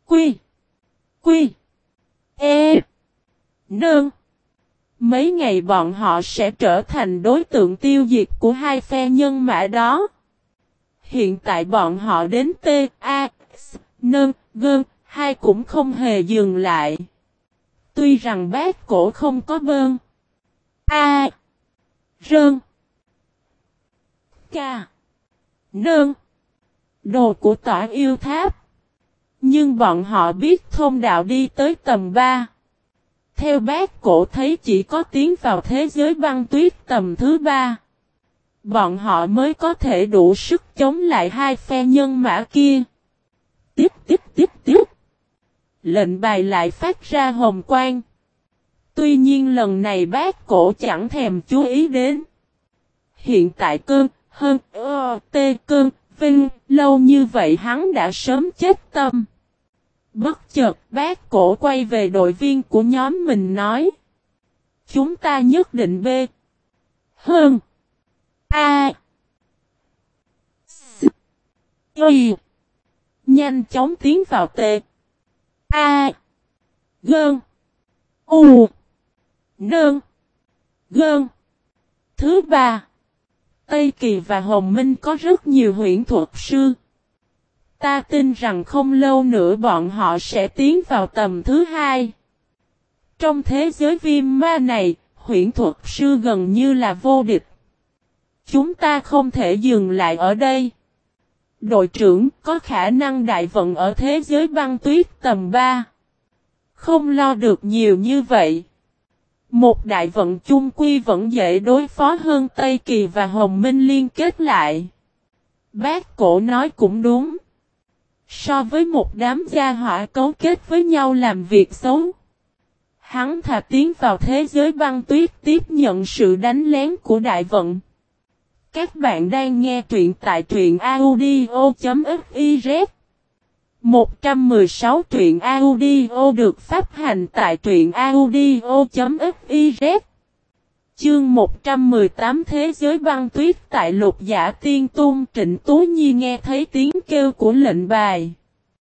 S1: Quy. Quy. E. Nương. Mấy ngày bọn họ sẽ trở thành đối tượng tiêu diệt của hai phe nhân mã đó. Hiện tại bọn họ đến T, A, S, Nương, Gơn, hai cũng không hề dừng lại. Tuy rằng bác cổ không có bơn. A. Rơn. Ca. Nương. Đồ của tỏa yêu tháp. Nhưng bọn họ biết thông đạo đi tới tầm 3. Theo bác cổ thấy chỉ có tiến vào thế giới băng tuyết tầm thứ 3. Bọn họ mới có thể đủ sức chống lại hai phe nhân mã kia. Tiếp tiếp tiếp tiếp. Lệnh bài lại phát ra hồng quang. Tuy nhiên lần này bác cổ chẳng thèm chú ý đến. Hiện tại cơn, hơn, ơ, tê cơn, Vinh, lâu như vậy hắn đã sớm chết tâm. Bất chợt bác cổ quay về đội viên của nhóm mình nói. Chúng ta nhất định B. Hơn. A. S. Y. Nhanh chóng tiến vào T. A. Gơn. U. Nơn. Gơn. Thứ ba. Tây Kỳ và Hồng Minh có rất nhiều huyện thuật sư. Ta tin rằng không lâu nữa bọn họ sẽ tiến vào tầm thứ hai. Trong thế giới viêm ma này, huyện thuật sư gần như là vô địch. Chúng ta không thể dừng lại ở đây. Đội trưởng có khả năng đại vận ở thế giới băng tuyết tầm 3. Không lo được nhiều như vậy. Một đại vận chung quy vẫn dễ đối phó hơn Tây Kỳ và Hồng Minh liên kết lại. Bác cổ nói cũng đúng. So với một đám gia hỏa cấu kết với nhau làm việc xấu. Hắn thà tiến vào thế giới băng tuyết tiếp nhận sự đánh lén của đại vận. Các bạn đang nghe truyện tại truyện audio.fif 116 truyện audio được phát hành tại truyện audio.fiz Chương 118 Thế giới băng tuyết tại lục giả tiên tung Trịnh Tú Nhi nghe thấy tiếng kêu của lệnh bài.